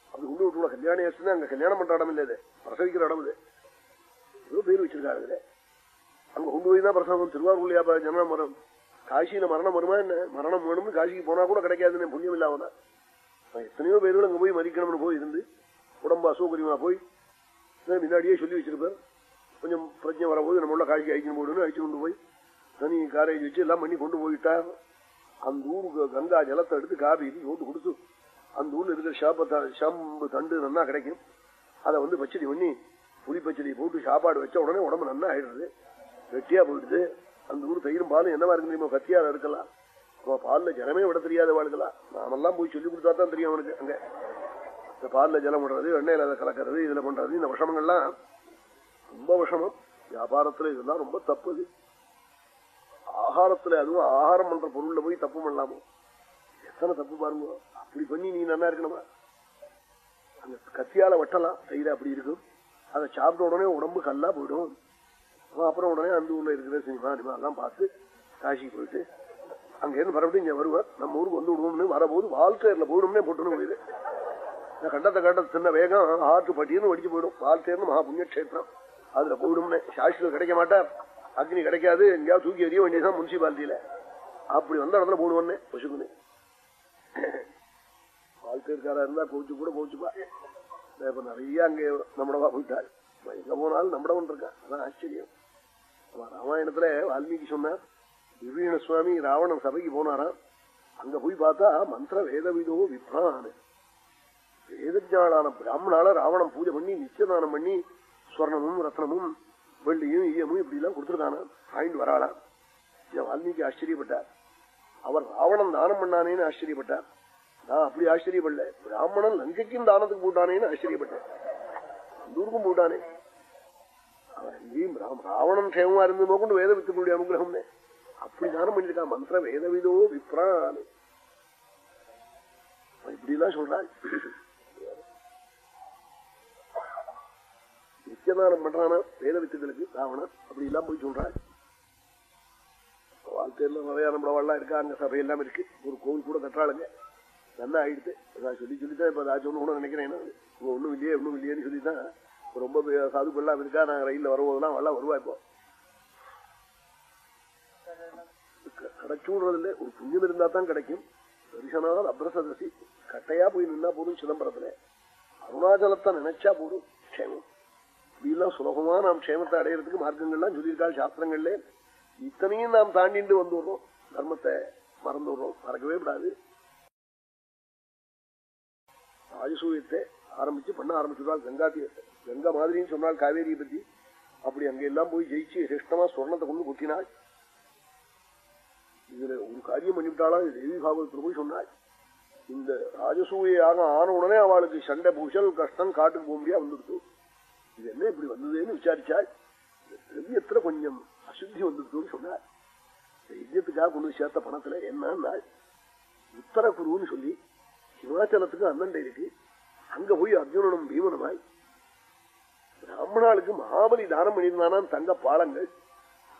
அப்படி உண்டு விட்டுடுவா கல்யாணி ஹாஸ்பிட்டல் அங்க கல்யாணம் பண்ற இடம் இல்லையே பிரசவிக்கிற இடம் இது. ஏதோ பேர் வச்சிருக்காங்க அங்க கொண்டு போய் தான் பிரசவம். திருவாரூர்லயா ப- ஜன மரம். காசியில மரணம் வருமா என்ன? மரணம் வேணும்னு காசிக்கு போனா கூட கிடைக்காதுன்னு புண்ணியம் இல்லாமதான் எத்தனையோ பேர்கள் அங்க போய் மறிக்கணும்னு போய் இருந்து உடம்பு அசௌகரியமா போய் முன்னாடியே சொல்லி வச்சிருப்பேன் கொஞ்சம் பிரச்சனை வரபோது நம்ம உள்ள காசிக்கு அழிக்கணும் போடுன்னு அழிச்சு கொண்டு போய் தனி காரேஜ் வச்சு எல்லாம் பண்ணி கொண்டு போயிட்டா அந்த ஊருக்கு கங்கா ஜலத்தை எடுத்து காபி ஓட்டு கொடுத்து அந்த ஊர்ல இருக்கிற ஷாப்ப ஷம்பு தண்டு நல்லா கிடைக்கும். அதை வந்து பச்சடி பண்ணி புளி பச்சடி போட்டு சாப்பாடு வச்ச உடனே உடம்பு நல்லா ஆயிடுறது வெட்டியா போயிடுது. அந்த ஊர் தயிரும் பாலும் என்னவா இருக்கு தெரியுமா? கத்தியால இருக்கலாம். அவன் பால்ல ஜலமே விட தெரியாத வாழ்க்கலாம் நாமெல்லாம் போய் சொல்லி கொடுத்தா தான் தெரியும் அவனுக்கு அங்க. இந்த பால்ல ஜலம் விடுறது எண்ணெயில அதை கலக்கிறது இதுல பண்றது இந்த விஷமங்கள்லாம் ரொம்ப விஷமம். வியாபாரத்துல இதெல்லாம் ரொம்ப தப்பு இது ஆகாரத்துல அதுவும் ஆகாரம் பண்ற பொருள்ல போய் தப்பு பண்ணலாமோ? எத்தனை தப்பு பாருங்க. அப்படி பண்ணி நீ நல்லா இருக்கணுமா? அந்த கத்தியால வட்டலாம். தயிர அப்படி இருக்கும். அதை சாப்பிட்ட உடனே உடம்பு கல்லா போயிடும். அப்புறம் உடனே அந்த ஊர்ல இருக்கிற சினிமா அனிமா எல்லாம் பார்த்து காசிக்கு போயிட்டு அங்கேருந்து மறுபடியும் இங்க வருவார் நம்ம ஊருக்கு வந்து விடுவோம்னு வரபோது வால்டேர்ல போயிடும்னே போட்டுன்னு போயிடு இந்த கண்டத்தை கண்ட சின்ன வேகம் ஆற்று பட்டியன்னு வடிச்சு போயிடும். வால்டேர்னு மகா புண்ணியக்ஷேத்திரம் அதுல போயிடும்னு சாஸ்திரம் கிடைக்க மாட்டார். அக்னி கிடைக்காது. எங்கேயாவது தூக்கி எறிய வேண்டியதுதான் முனிசிபாலிட்டியில. அப்படி வந்த இடத்துல போடுவோன்னே பசுக்குன்னு. வாழ்க்கைக்காரா இருந்தா கோச்சு கூட கோச்சுப்பா இப்ப நிறைய அங்கே நம்மடவா போயிட்டாள் எங்க போனாலும் நம்மடவன் இருக்கா அதான் ஆச்சரியம். ராமாயணத்துல வால்மீகி சொன்னார் விபீண சுவாமி ராவணன் சபைக்கு போனாராம். அங்க போய் பார்த்தா மந்திர வேதவிதோ விப்ரான் வேதஜாளான பிராமணால ராவணன் பூஜை பண்ணி நிச்சயதானம் பண்ணி ஸ்வர்ணமும் ரத்னமும் வெள்ளியும் ஈயமும் இப்படி எல்லாம் கொடுத்துருக்கானா வாங்கிட்டு வராளாம். என் வால்மீகி ஆச்சரியப்பட்டார். அவர் ராவணன் தானம் பண்ணானேன்னு ஆச்சரியப்பட்டார். நான் அப்படி ஆச்சரியப்படல. பிராமணன் லங்கைக்கும் தானத்துக்கு போட்டானேன்னு ஆச்சரியப்பட்டேன். ஊருக்கும் போட்டானே. அவன் ராவணன் க்ஷேமமா இருந்து நோக்கொண்டு வேத வித்துக்களுடைய அனுகிரகம்னே அப்படி தானம் பண்ணிருக்கான் மந்திர வேதவிதோ விப்ரான் இப்படி எல்லாம் சொல்றாள் நித்தியதானம் பண்றானா வேத வித்துகளுக்கு ராவணன் அப்படி எல்லாம் போய் சொல்றாள் வாழ்க்கையில நிறைய நம்மளவாள்லாம் இருக்கா அங்க சபையெல்லாம் இருக்கு ஒரு கோவில் கூட கட்டுறாளுங்க நல்லா ஆயிடுது சொல்லி சொல்லித்தான் இப்ப நான் சொல்லணும்னு நினைக்கிறேன் இவன் ஒண்ணும் இல்லையே ஒண்ணும் இல்லையேன்னு சொல்லிதான் ரொம்ப பே- இருக்கா? நாங்க ரயில்ல வரும்போதெல்லாம் அவெல்லாம் வருவா இப்போ. கிடைச்சுடுறது இல்லை ஒரு புண்ணியம் இருந்தா தான் கிடைக்கும். தரிசனால் அப்ரசதசி. கட்டையா போய் நின்னா போதும் சிதம்பரத்துல. அருணாச்சலத்தை நினைச்சா போதும் க்ஷேமம். இப்படிலாம் சுலபமா நாம் க்ஷேமத்தை அடையிறதுக்கு மார்க்கங்கள்லாம் சொல்லியிருக்காள் சாஸ்திரங்கள்ல. இத்தனையும் நாம் தாண்டிட்டு வந்துடுறோம். தர்மத்தை மறந்துடுறோம். மறக்கவே கூடாது. ராஜசூயத்தை ஆரம்பிச்சு பண்ண ஆரம்பிச்சுட்டால் கங்கா கங்கா மாதிரின்னு சொன்னால் காவேரியை பத்தி. அப்படி அங்க எல்லாம் போய் ஜெயிச்சு சிரேஷ்டமா சொர்ணத்தை கொண்டு கொட்டினாள் இதுல ஒரு காரியம் பண்ணிவிட்டாளா? தேவி பாகவத்தில் போய் சொன்னாள். இந்த ராஜசூயாக ஆன உடனே அவளுக்கு சண்டை பூசல் கஷ்டம் காட்டுக்கு போக முடியா வந்துடுத்து. இது என்ன இப்படி வந்ததுன்னு விசாரிச்சாள். திரவியத்துல கொஞ்சம் அசுத்தி வந்துடுத்துன்னு சொன்னாள். இந்த யஜ்யத்துக்காக கொண்டு சேர்த்த பணத்துல என்னன்னா உத்தர குருன்னு சொல்லி ஹிமாச்சலத்துக்கு அண்ணண்டை இருக்கு. அங்க போய் அர்ஜுனனும் பீமனுமாய் பிராமணாளுக்கு மகாபலி தானம் பண்ணியிருந்தானா தங்க பாலங்கள்?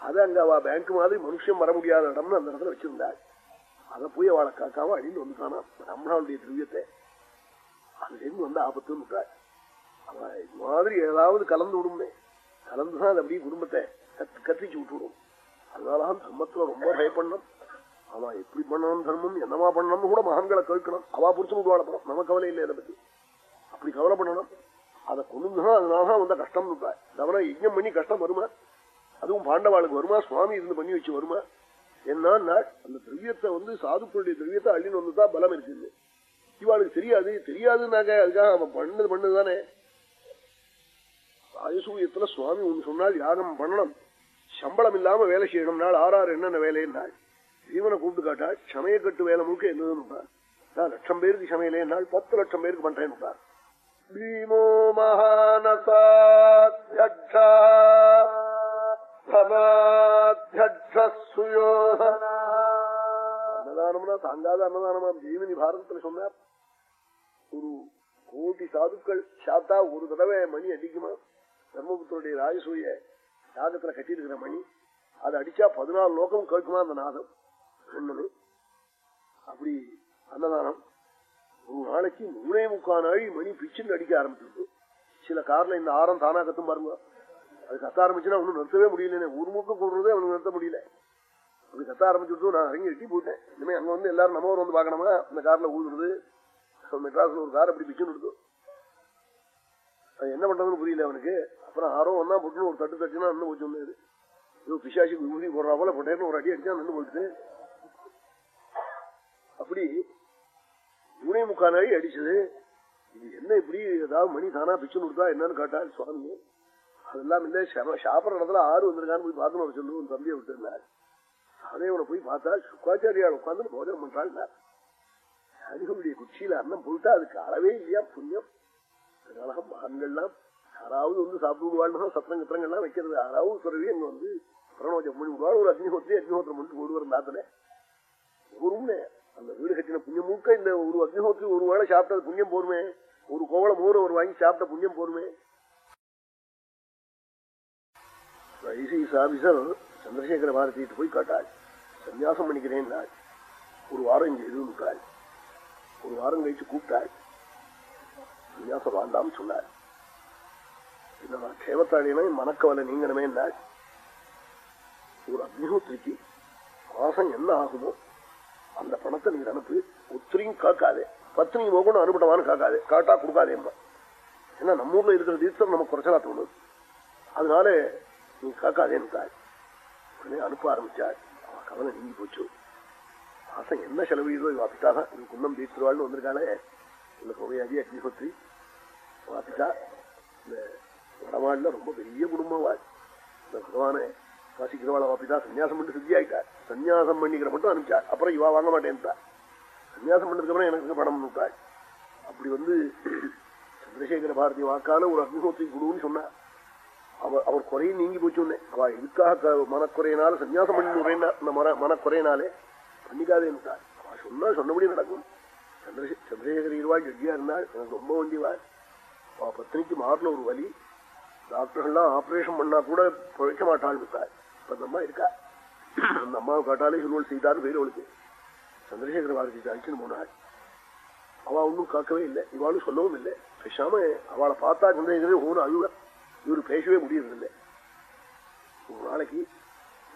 அது அங்க அவ பேங்க் மாதிரி மனுஷன் வர முடியாத இடம்னு அந்த இடத்துல வச்சிருந்தாள் அதை போய் அவளை காக்காம அடிந்து வந்துட்டானா பிராமணாளுடைய திரியத்தை அதுலேருந்து வந்து வந்த ஆபத்துன்னு விட்டாள். அவ இது மாதிரி ஏதாவது கலந்து விடுமே கலந்துதான் அது அப்படியே குடும்பத்தை கத்து கத்திச்சு விட்டுவிடும். அதனாலதான் தர்மத்துல ரொம்ப பயப்படணும். அவன் எப்படி பண்ணணும் தர்மம் என்னமா பண்ணணும்னு கூட மகான்களை கேட்கணும். அவா புடிச்சு விடுவாள் நம்ம கவலை இல்லை இதை பத்தி. அப்படி கவலை பண்ணணும். அதை கொண்டுதான் அதனாலதான் வந்த கஷ்டம் தவிர யஜ்யம் பண்ணி கஷ்டம் வருமா? அதுவும் பாண்டவாளுக்கு வருமா? சுவாமி இருந்து பண்ணி வச்சு வருமா? என்னன்னா அந்த திரவியத்தை வந்து சாதுக்களுடைய திரவியத்தை அள்ளின்னு வந்துதான் பலம் இருக்குது இவாளுக்கு தெரியாது. தெரியாதுன்னாக்க அதுக்காக அவன் பண்ணது பண்ணதுதானே. ராஜசூயத்துல சுவாமி ஒன்று சொன்னால் யாகம் பண்ணணும். சம்பளம் இல்லாம வேலை செய்யணும். நாள் ஆறாறு என்னென்ன வேலைன்னாள் ஜீவனை கூப்பிட்டு காட்டா சமையக்கட்டு வேலை முழுக்க என்னதுன்னு நான் லட்சம் பேருக்கு சமையலே நாள் பத்து லட்சம் பேருக்கு பண்றேன்னு பீமோ மகானசாத்யக்ஷா அன்னதானம்னா தாங்காத அன்னதானமா ஜீவனி பாரதத்துல சொன்னார் ஒரு கோடி சாதுக்கள் சாத்தா ஒரு தடவை மணி அடிக்குமா பிரம்மபுத்தருடைய ராஜசூய யாகத்துல கட்டியிருக்கிற மணி. அது அடிச்சா பதினாலு லோகம் கேட்குமா அந்த நாதம்? என்னது அப்படி அன்னதானம். ஒரு நாளைக்கு மூணே முக்கால் நாழி மணி பிச்சுன்னு அடிக்க ஆரம்பிச்சிருக்கு. சில கார்ல இந்த ஆரம் தானா கத்தும் பாருங்க. அது கத்த ஆரம்பிச்சுன்னா ஒன்னும் நிறுத்தவே முடியல ஒரு முக்கம் கூடுறதே அவனுக்கு நிறுத்த முடியல. அப்படி கத்த ஆரம்பிச்சுட்டு நான் இறங்கி எட்டி போட்டேன். இனிமே அங்க வந்து எல்லாரும் நம்ம வந்து பாக்கணுமா இந்த கார்ல ஊதுறது மெட்ராஸ்ல ஒரு கார் அப்படி பிச்சுன்னு இருக்கும் அது என்ன பண்றதுன்னு புரியல அவனுக்கு. அப்புறம் ஆரோ வந்தா போட்டுன்னு ஒரு தட்டு தட்டுனா நின்று போச்சு வந்தது ஏதோ பிசாசி விபூதி போடுறா போல போட்டேன்னு ஒரு அடி அடிச்சா நின்று போயிட்டு அப்படி மூணே முக்கால் நாளி அடிச்சது. இது என்ன இப்படி ஏதாவது மணி தானா பிச்சு கொடுத்தா என்னன்னு கேட்டாள் சுவாமி அதெல்லாம் இல்ல சாப்பிட்ற இடத்துல ஆறு வந்திருக்கான்னு போய் பார்த்து சொல்லு உன் தம்பியை விட்டுருந்தார். அதே அவனை போய் பார்த்தா சுக்காச்சாரியால் உட்காந்து போஜனம் பண்றாள் அடிகளுடைய குச்சியில அன்னம் பொருட்டா அதுக்கு அளவே இல்லையா புண்ணியம்? அதனால மகன்கள்லாம் யாராவது வந்து சாப்பிடுவாள்னா சத்திரம் சத்திரங்கள்லாம் வைக்கிறது. யாராவது சொல்றவே அங்க வந்து பிரணோஜம் பண்ணி விடுவாள். ஒரு அக்னிஹோத்திரி அக்னிஹோத்திரம் பண்ணிட்டு போடுவார் நாத்தனை. ஒரு அந்த வீடு கட்டின புண்ணியம் மூக்க இந்த ஒரு அக்னிஹோத்திரி ஒரு வேளை சாப்பிட்டது புண்ணியம் போருமே. ஒரு கோவள மோர் ஒரு வாங்கி சாப்பிட்ட புண்ணியம் போருமே. ஐசிஎஸ் ஆபீசர் சந்திரசேகர பாரதிட்டு போய் காட்டாள். சன்னியாசம் பண்ணிக்கிறேன் ஒரு வாரம் இங்க இருந்துட்டாள் ஒரு வாரம் கழிச்சு கூப்பிட்டாள். சன்னியாசம் வேண்டாம்னு சொன்னாள். என்னடா கேவத்தாளினா மனக்கவலை நீங்கணுமே என்றாள். ஒரு அக்னிஹோத்திரிக்கு மாசம் என்ன ஆகுமோ அந்த பணத்தை நீங்க அனுப்பு ஒத்திரியும் காக்காதே. பத்தினி போகணும் அனுப்பிட்டவான்னு காக்காதே. காட்டா கொடுக்காதேம்மா ஏன்னா நம்ம ஊர்ல இருக்கிற தீர்த்தம் நமக்கு குறைச்சலா தோணுது. அதனால நீ காக்காதேன்னு உடனே அனுப்ப ஆரம்பிச்சாள் அவன் கவலை நீங்கி போச்சு. மாசம் என்ன செலவழிதோ வாப்பிட்டாக இது குன்னம் தீர்த்துருவாள்னு வந்திருக்காளே. இந்த புகையாதி அக்னிஹோத்ரி வாப்பிட்டா இந்த வடவாள்ல ரொம்ப பெரிய குடும்பம் வாழ் இந்த பகவானே வாசிக்கிறவாள் அப்படிதான் சன்னியாசம் பண்ணி சித்தி ஆயிட்டார். சன்னியாசம் பண்ணிக்கிற மட்டும் அனுப்பிச்சார். அப்புறம் இவா வாங்க மாட்டேன்ட்டா சன்னியாசம் பண்ணதுக்கப்புறம் எனக்கு பணம் விட்டாள் அப்படி வந்து [clears throat] சந்திரசேகர பாரதி வாக்கால ஒரு அக்னிஹோத்திரி குடுன்னு சொன்னார். அவர் அவர் குறையும் நீங்கி போச்சு அவ இதுக்காக மனக்குறையினால சன்னியாசம் பண்ணி மன மனக்குறையினாலே பண்ணிக்காதேன்னுட்டார் அவ சொன்னா சொன்னபடி நடக்கும். சந்திரசே சந்திரசேகர இருவாள் ஜட்ஜியா இருந்தாள். எனக்கு ரொம்ப வண்டிவாள். அவ பத்தினிக்கு மாறின ஒரு வலி. டாக்டர்கள்லாம் ஆபரேஷன் பண்ணா கூட பிழைக்க மாட்டாள் விட்டாள் அந்த அம்மா இருக்கா? அந்த அம்மாவை காட்டாலே சொல்லுவல் செய்தாரு பேர் அவளுக்கு சந்திரசேகர பாரதி அழிச்சுன்னு போனாள் அவ ஒன்றும் காக்கவே இல்லை. இவாளும் சொல்லவும் இல்லை. பேசாம அவளை பார்த்தா சந்திரசேகரே ஒவ்வொரு அழுவ. இவரு பேசவே முடியறதில்லை. ஒரு நாளைக்கு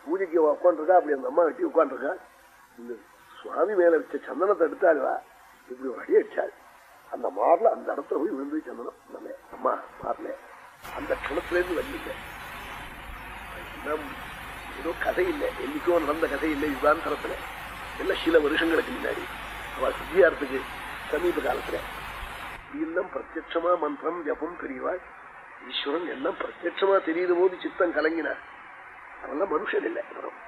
பூஜைக்கு அவள் உட்காந்துருக்கா அப்படி அந்த அம்மா வெட்டி உட்காந்துருக்கா இந்த சுவாமி மேல வச்ச சந்தனத்தை எடுத்தாளுவா இப்படி ஒரு அடி அடிச்சாள். அந்த மாறல அந்த இடத்துல போய் விழுந்து சந்தனம். நம்ம அம்மா மாறல அந்த கிணத்துல இருந்து வரல ஏதோ கதை இல்லை என்னைக்கோ நடந்த கதை இல்லை இதுதான் தரத்துல. எல்லாம் சில வருஷங்களுக்கு முன்னாடி. அவ சித்தியார்த்துக்கு சமீப காலத்துல. எல்லாம் பிரத்யட்சமா மந்திரம் ஜபம் பெரியவாள் ஈஸ்வரன் எல்லாம் பிரத்யட்சமா தெரியுது போது சித்தம் கலங்கினார். அவெல்லாம் மனுஷன் இல்லை. அப்புறம்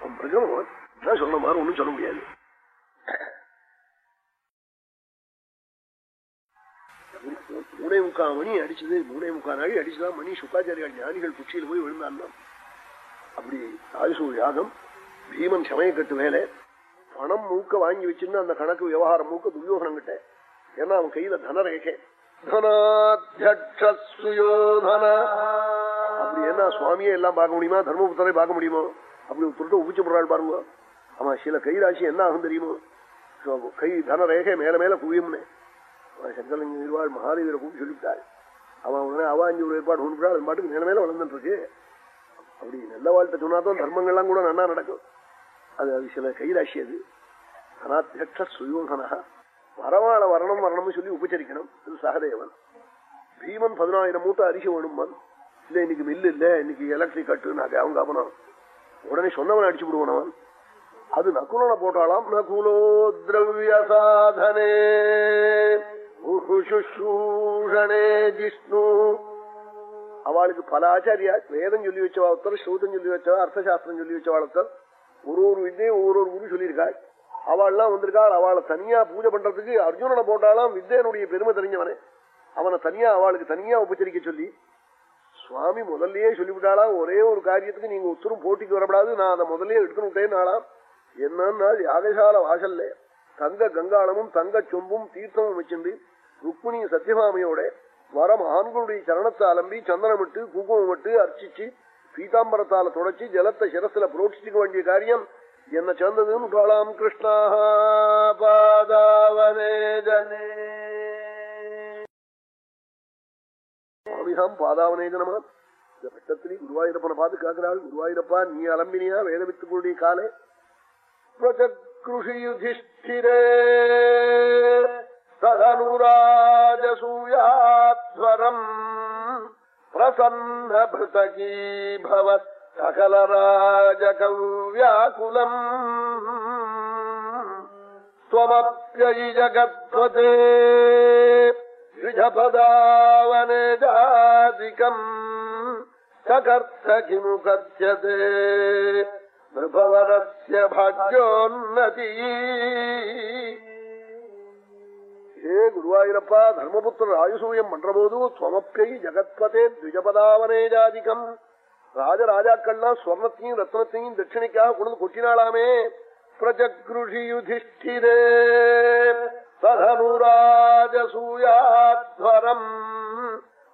அவன் மிருகம் தான் சொன்ன மாதிரி ஒன்றும் சொல்ல முடியாது. மூணே முக்கால் மணி அடிச்சது மூணே முக்கால் நாளி அடிச்சுதான் மணி. சுக்காச்சாரியால் ஞானிகள் குச்சியில் போய் விழுந்தான் அப்படி ஆயுசு யாகம் பீமன் சமயக்கட்டு வேலை பணம் மூக்க வாங்கி வச்சிருந்து அந்த கணக்கு விவகாரம் மூக்க துரியோகனம் கிட்ட ஏன்னா அவன் கையில தனரேகை. தனாத்தியோதன அப்படி என்ன சுவாமியே எல்லாம் பார்க்க முடியுமா? தர்மபுத்தரை பார்க்க முடியுமோ? அப்படி துருட்ட உபிச்சு போடுறாள் பாருங்க. அவன் சில கைராசி என்ன ஆகும் தெரியுமோ? கை தன ரேகை மேல மேல குவியும்னு. சங்கரலிங்க நிர்வாள் மகாதேவியரை கூப்பிட்டு சொல்லிவிட்டாள். அவன் உடனே அவாஞ்சி ஒரு ஏற்பாடு பாட்டுக்கு மேல மேல வளர்ந்துட்டு இருக்கு. அப்படி நல்ல வாழ்க்கை சொன்னாதான் தர்மங்கள்லாம் கூட நல்லா நடக்கும். அது அது சில கைராசி அது. அனாத்தியட்ச சுயோகனா வரவாள வரணும் வரணும்னு சொல்லி உபச்சரிக்கணும். அது சகதேவன். பீமன் பதினாயிரம் மூட்டை அரிசி வேணுமன் இல்ல இன்னைக்கு மில்லு இல்ல இன்னைக்கு எலக்ட்ரிக் கட்டு நான் அவங்க அவனம் உடனே சொன்னவன் அடிச்சு அவன். அது நகுலனை போட்டாலாம் நகுலோ திரவிய சாதனே. ஜிஷ்ணு. அவளுக்கு பல ஆச்சாரியா வேதம் சொல்லி வச்சவா ஒருத்தர் ஸ்ரூதம் சொல்லி வச்சவா அர்த்தசாஸ்திரம் சொல்லி வச்சவா ஒருத்தர் ஒரு ஒரு வித்தையும் ஒரு ஒரு குரு சொல்லியிருக்காள் அவள்லாம் வந்திருக்காள் அவளை தனியா பூஜை பண்றதுக்கு அர்ஜுனனை போட்டாலாம் வித்தையனுடைய பெருமை தெரிஞ்சவனே அவனை தனியா அவளுக்கு தனியா உபச்சரிக்க சொல்லி சுவாமி முதல்லயே சொல்லிவிட்டாளா ஒரே ஒரு காரியத்துக்கு நீங்க உத்தரும் போட்டிக்கு வரப்படாது நான் அதை முதல்லயே எடுக்கணுட்டேன்னாலாம் என்னன்னா யாகசால வாசல்ல தங்க கங்காளமும் தங்க சொம்பும் தீர்த்தமும் வச்சிருந்து ருக்மிணி சத்யபாமையோட வர மகான்களுடைய சரணத்தை அலம்பி சந்தனமிட்டு குங்குமம் விட்டு அர்ச்சிச்சு பீதாம்பரத்தால தொடச்சி ஜலத்தை சிரஸ்ல புரோட்சிக்க வேண்டிய காரியம். என்ன சேர்ந்ததும் காலாம் கிருஷ்ணா பாதாவனே ஜனே. சுவாமிதாம் பாதாவனேஜனமா இந்த பட்டத்திலே குருவாயூரப்பனை பார்த்து கேட்கிறாள் குருவாயூரப்பா நீ அலம்பினியா? வேதவித்துக்களுடைய காலே. பிரச்சக்ருஷி யுதிஷ்டிரே. तदनुराजसूयात्स्वरम् प्रसन्नभृतकीभवत् सकलराजकव्याकुलम् त्वमप्ययि जगत्वते द्विजपदावनजादिकम् सकर्थ किमु कथ्यते नृभवनस्य भाग्योन्नती ஏ குருவாயூரப்பா தர்மபுத்திரர் ஆயுசூயம் பண்றபோது துவமப்பை ஜெகத்பதே த்விஜபதாவனேஜாதிகம் ராஜராஜாக்கள்லாம் ஸ்வர்ணத்தையும் ரத்னத்தையும் தட்சிணைக்காக கொண்டு கொட்டினாளாமே. பிரஜக்ருஷி யுதிஷ்டிரே சதனுராஜசூயாத்வரம்.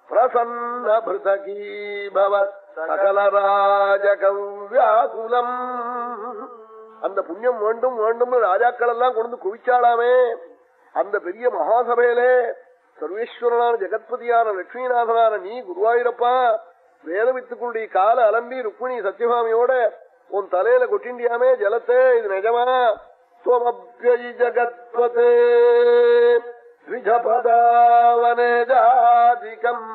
பிரசன்ன பிருதகீபவ சகலராஜகவ்யாகுலம் அந்த புண்ணியம் வேண்டும் வேண்டும் ராஜாக்கள் எல்லாம் கொண்டு குவிச்சாளாமே அந்த பெரிய மகாசபையிலே சர்வேஸ்வரனான ஜெகத்பதியான லட்சுமிநாதனான நீ குருவாயூரப்பா வேதவித்துக்குள்ளுடைய கால அலம்பி ருக்மிணி சத்யபாமியோட உன் தலையில கொட்டிண்டியாமே ஜலத்தே இது நிஜமா? துவமப்யி ஜகத்பதே த்விஜபதாவனேஜாதிகம்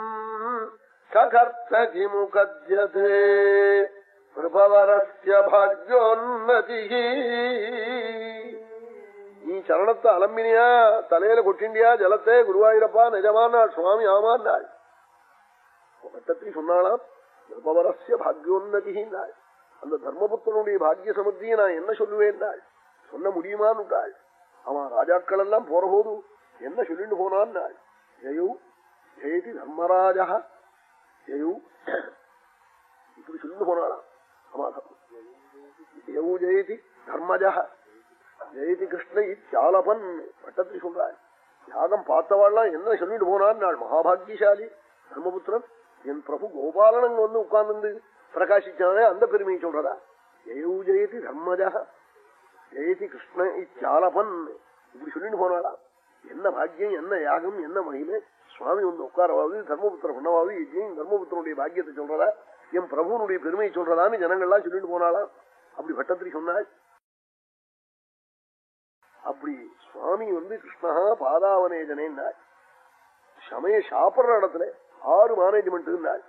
ககர்த்த பிரபவரஸ்ய பாக்யோன்னதி நீ சரணத்தை அலம்பினியா தலையில கொட்டிண்டியா ஜலத்தே குருவாயிரப்பா நிஜமானாள் சுவாமி ஆமாண்டாள் வட்டத்தில் சொன்னாலாம் பிரபவரஸ்ய பாக்யோன்னதினாள் அந்த தர்மபுத்தனுடைய பாக்ய சமர்த்தியை நான் என்ன சொல்லுவேன் சொல்ல முடியுமான்னுட்டாள் அவன் ராஜாக்கள் எல்லாம் போற போது என்ன சொல்லிட்டு போனான் ஜெயு ஜெயதி தர்மராஜா ஜெயு இப்படி சொல்லிட்டு போனாளாம் ஆமா ஜெயு ஜெயதி தர்மஜா ஜெயதி கிருஷ்ண இத்தியாலபன் பட்டத்தில் சொல்றாள் யாகம் பார்த்தவாள்லாம் என்ன சொல்லிட்டு போனான் நாள் மகாபாகியசாலி தர்மபுத்திரன் என் பிரபு கோபாலன் வந்து உட்கார்ந்து பிரகாசிச்சானே அந்த பெருமையை சொல்றதா? ஜெயவு ஜெயதி தர்மஜா ஜெயதி கிருஷ்ண இத்தியாலபன் இப்படி சொல்லிட்டு போனாளா? என்ன பாக்கியம் என்ன யாகம் என்ன மகிமை? சுவாமி வந்து உட்காரவாது தர்மபுத்திர பண்ணவாது யஜ்யம் தர்மபுத்திரனுடைய பாக்கியத்தை சொல்றதா? என் பிரபுனுடைய பெருமையை சொல்றதான்னு ஜனங்கள்லாம் சொல்லிட்டு போனாலாம் அப்படி பட்டத்திரி சொன்னாள். அப்படி சுவாமி வந்து கிருஷ்ணா பாதாவனேஜனேன்னாள் சமய சாப்பிட்ற இடத்துல ஆறு மேனேஜ்மெண்ட் இருந்தாள்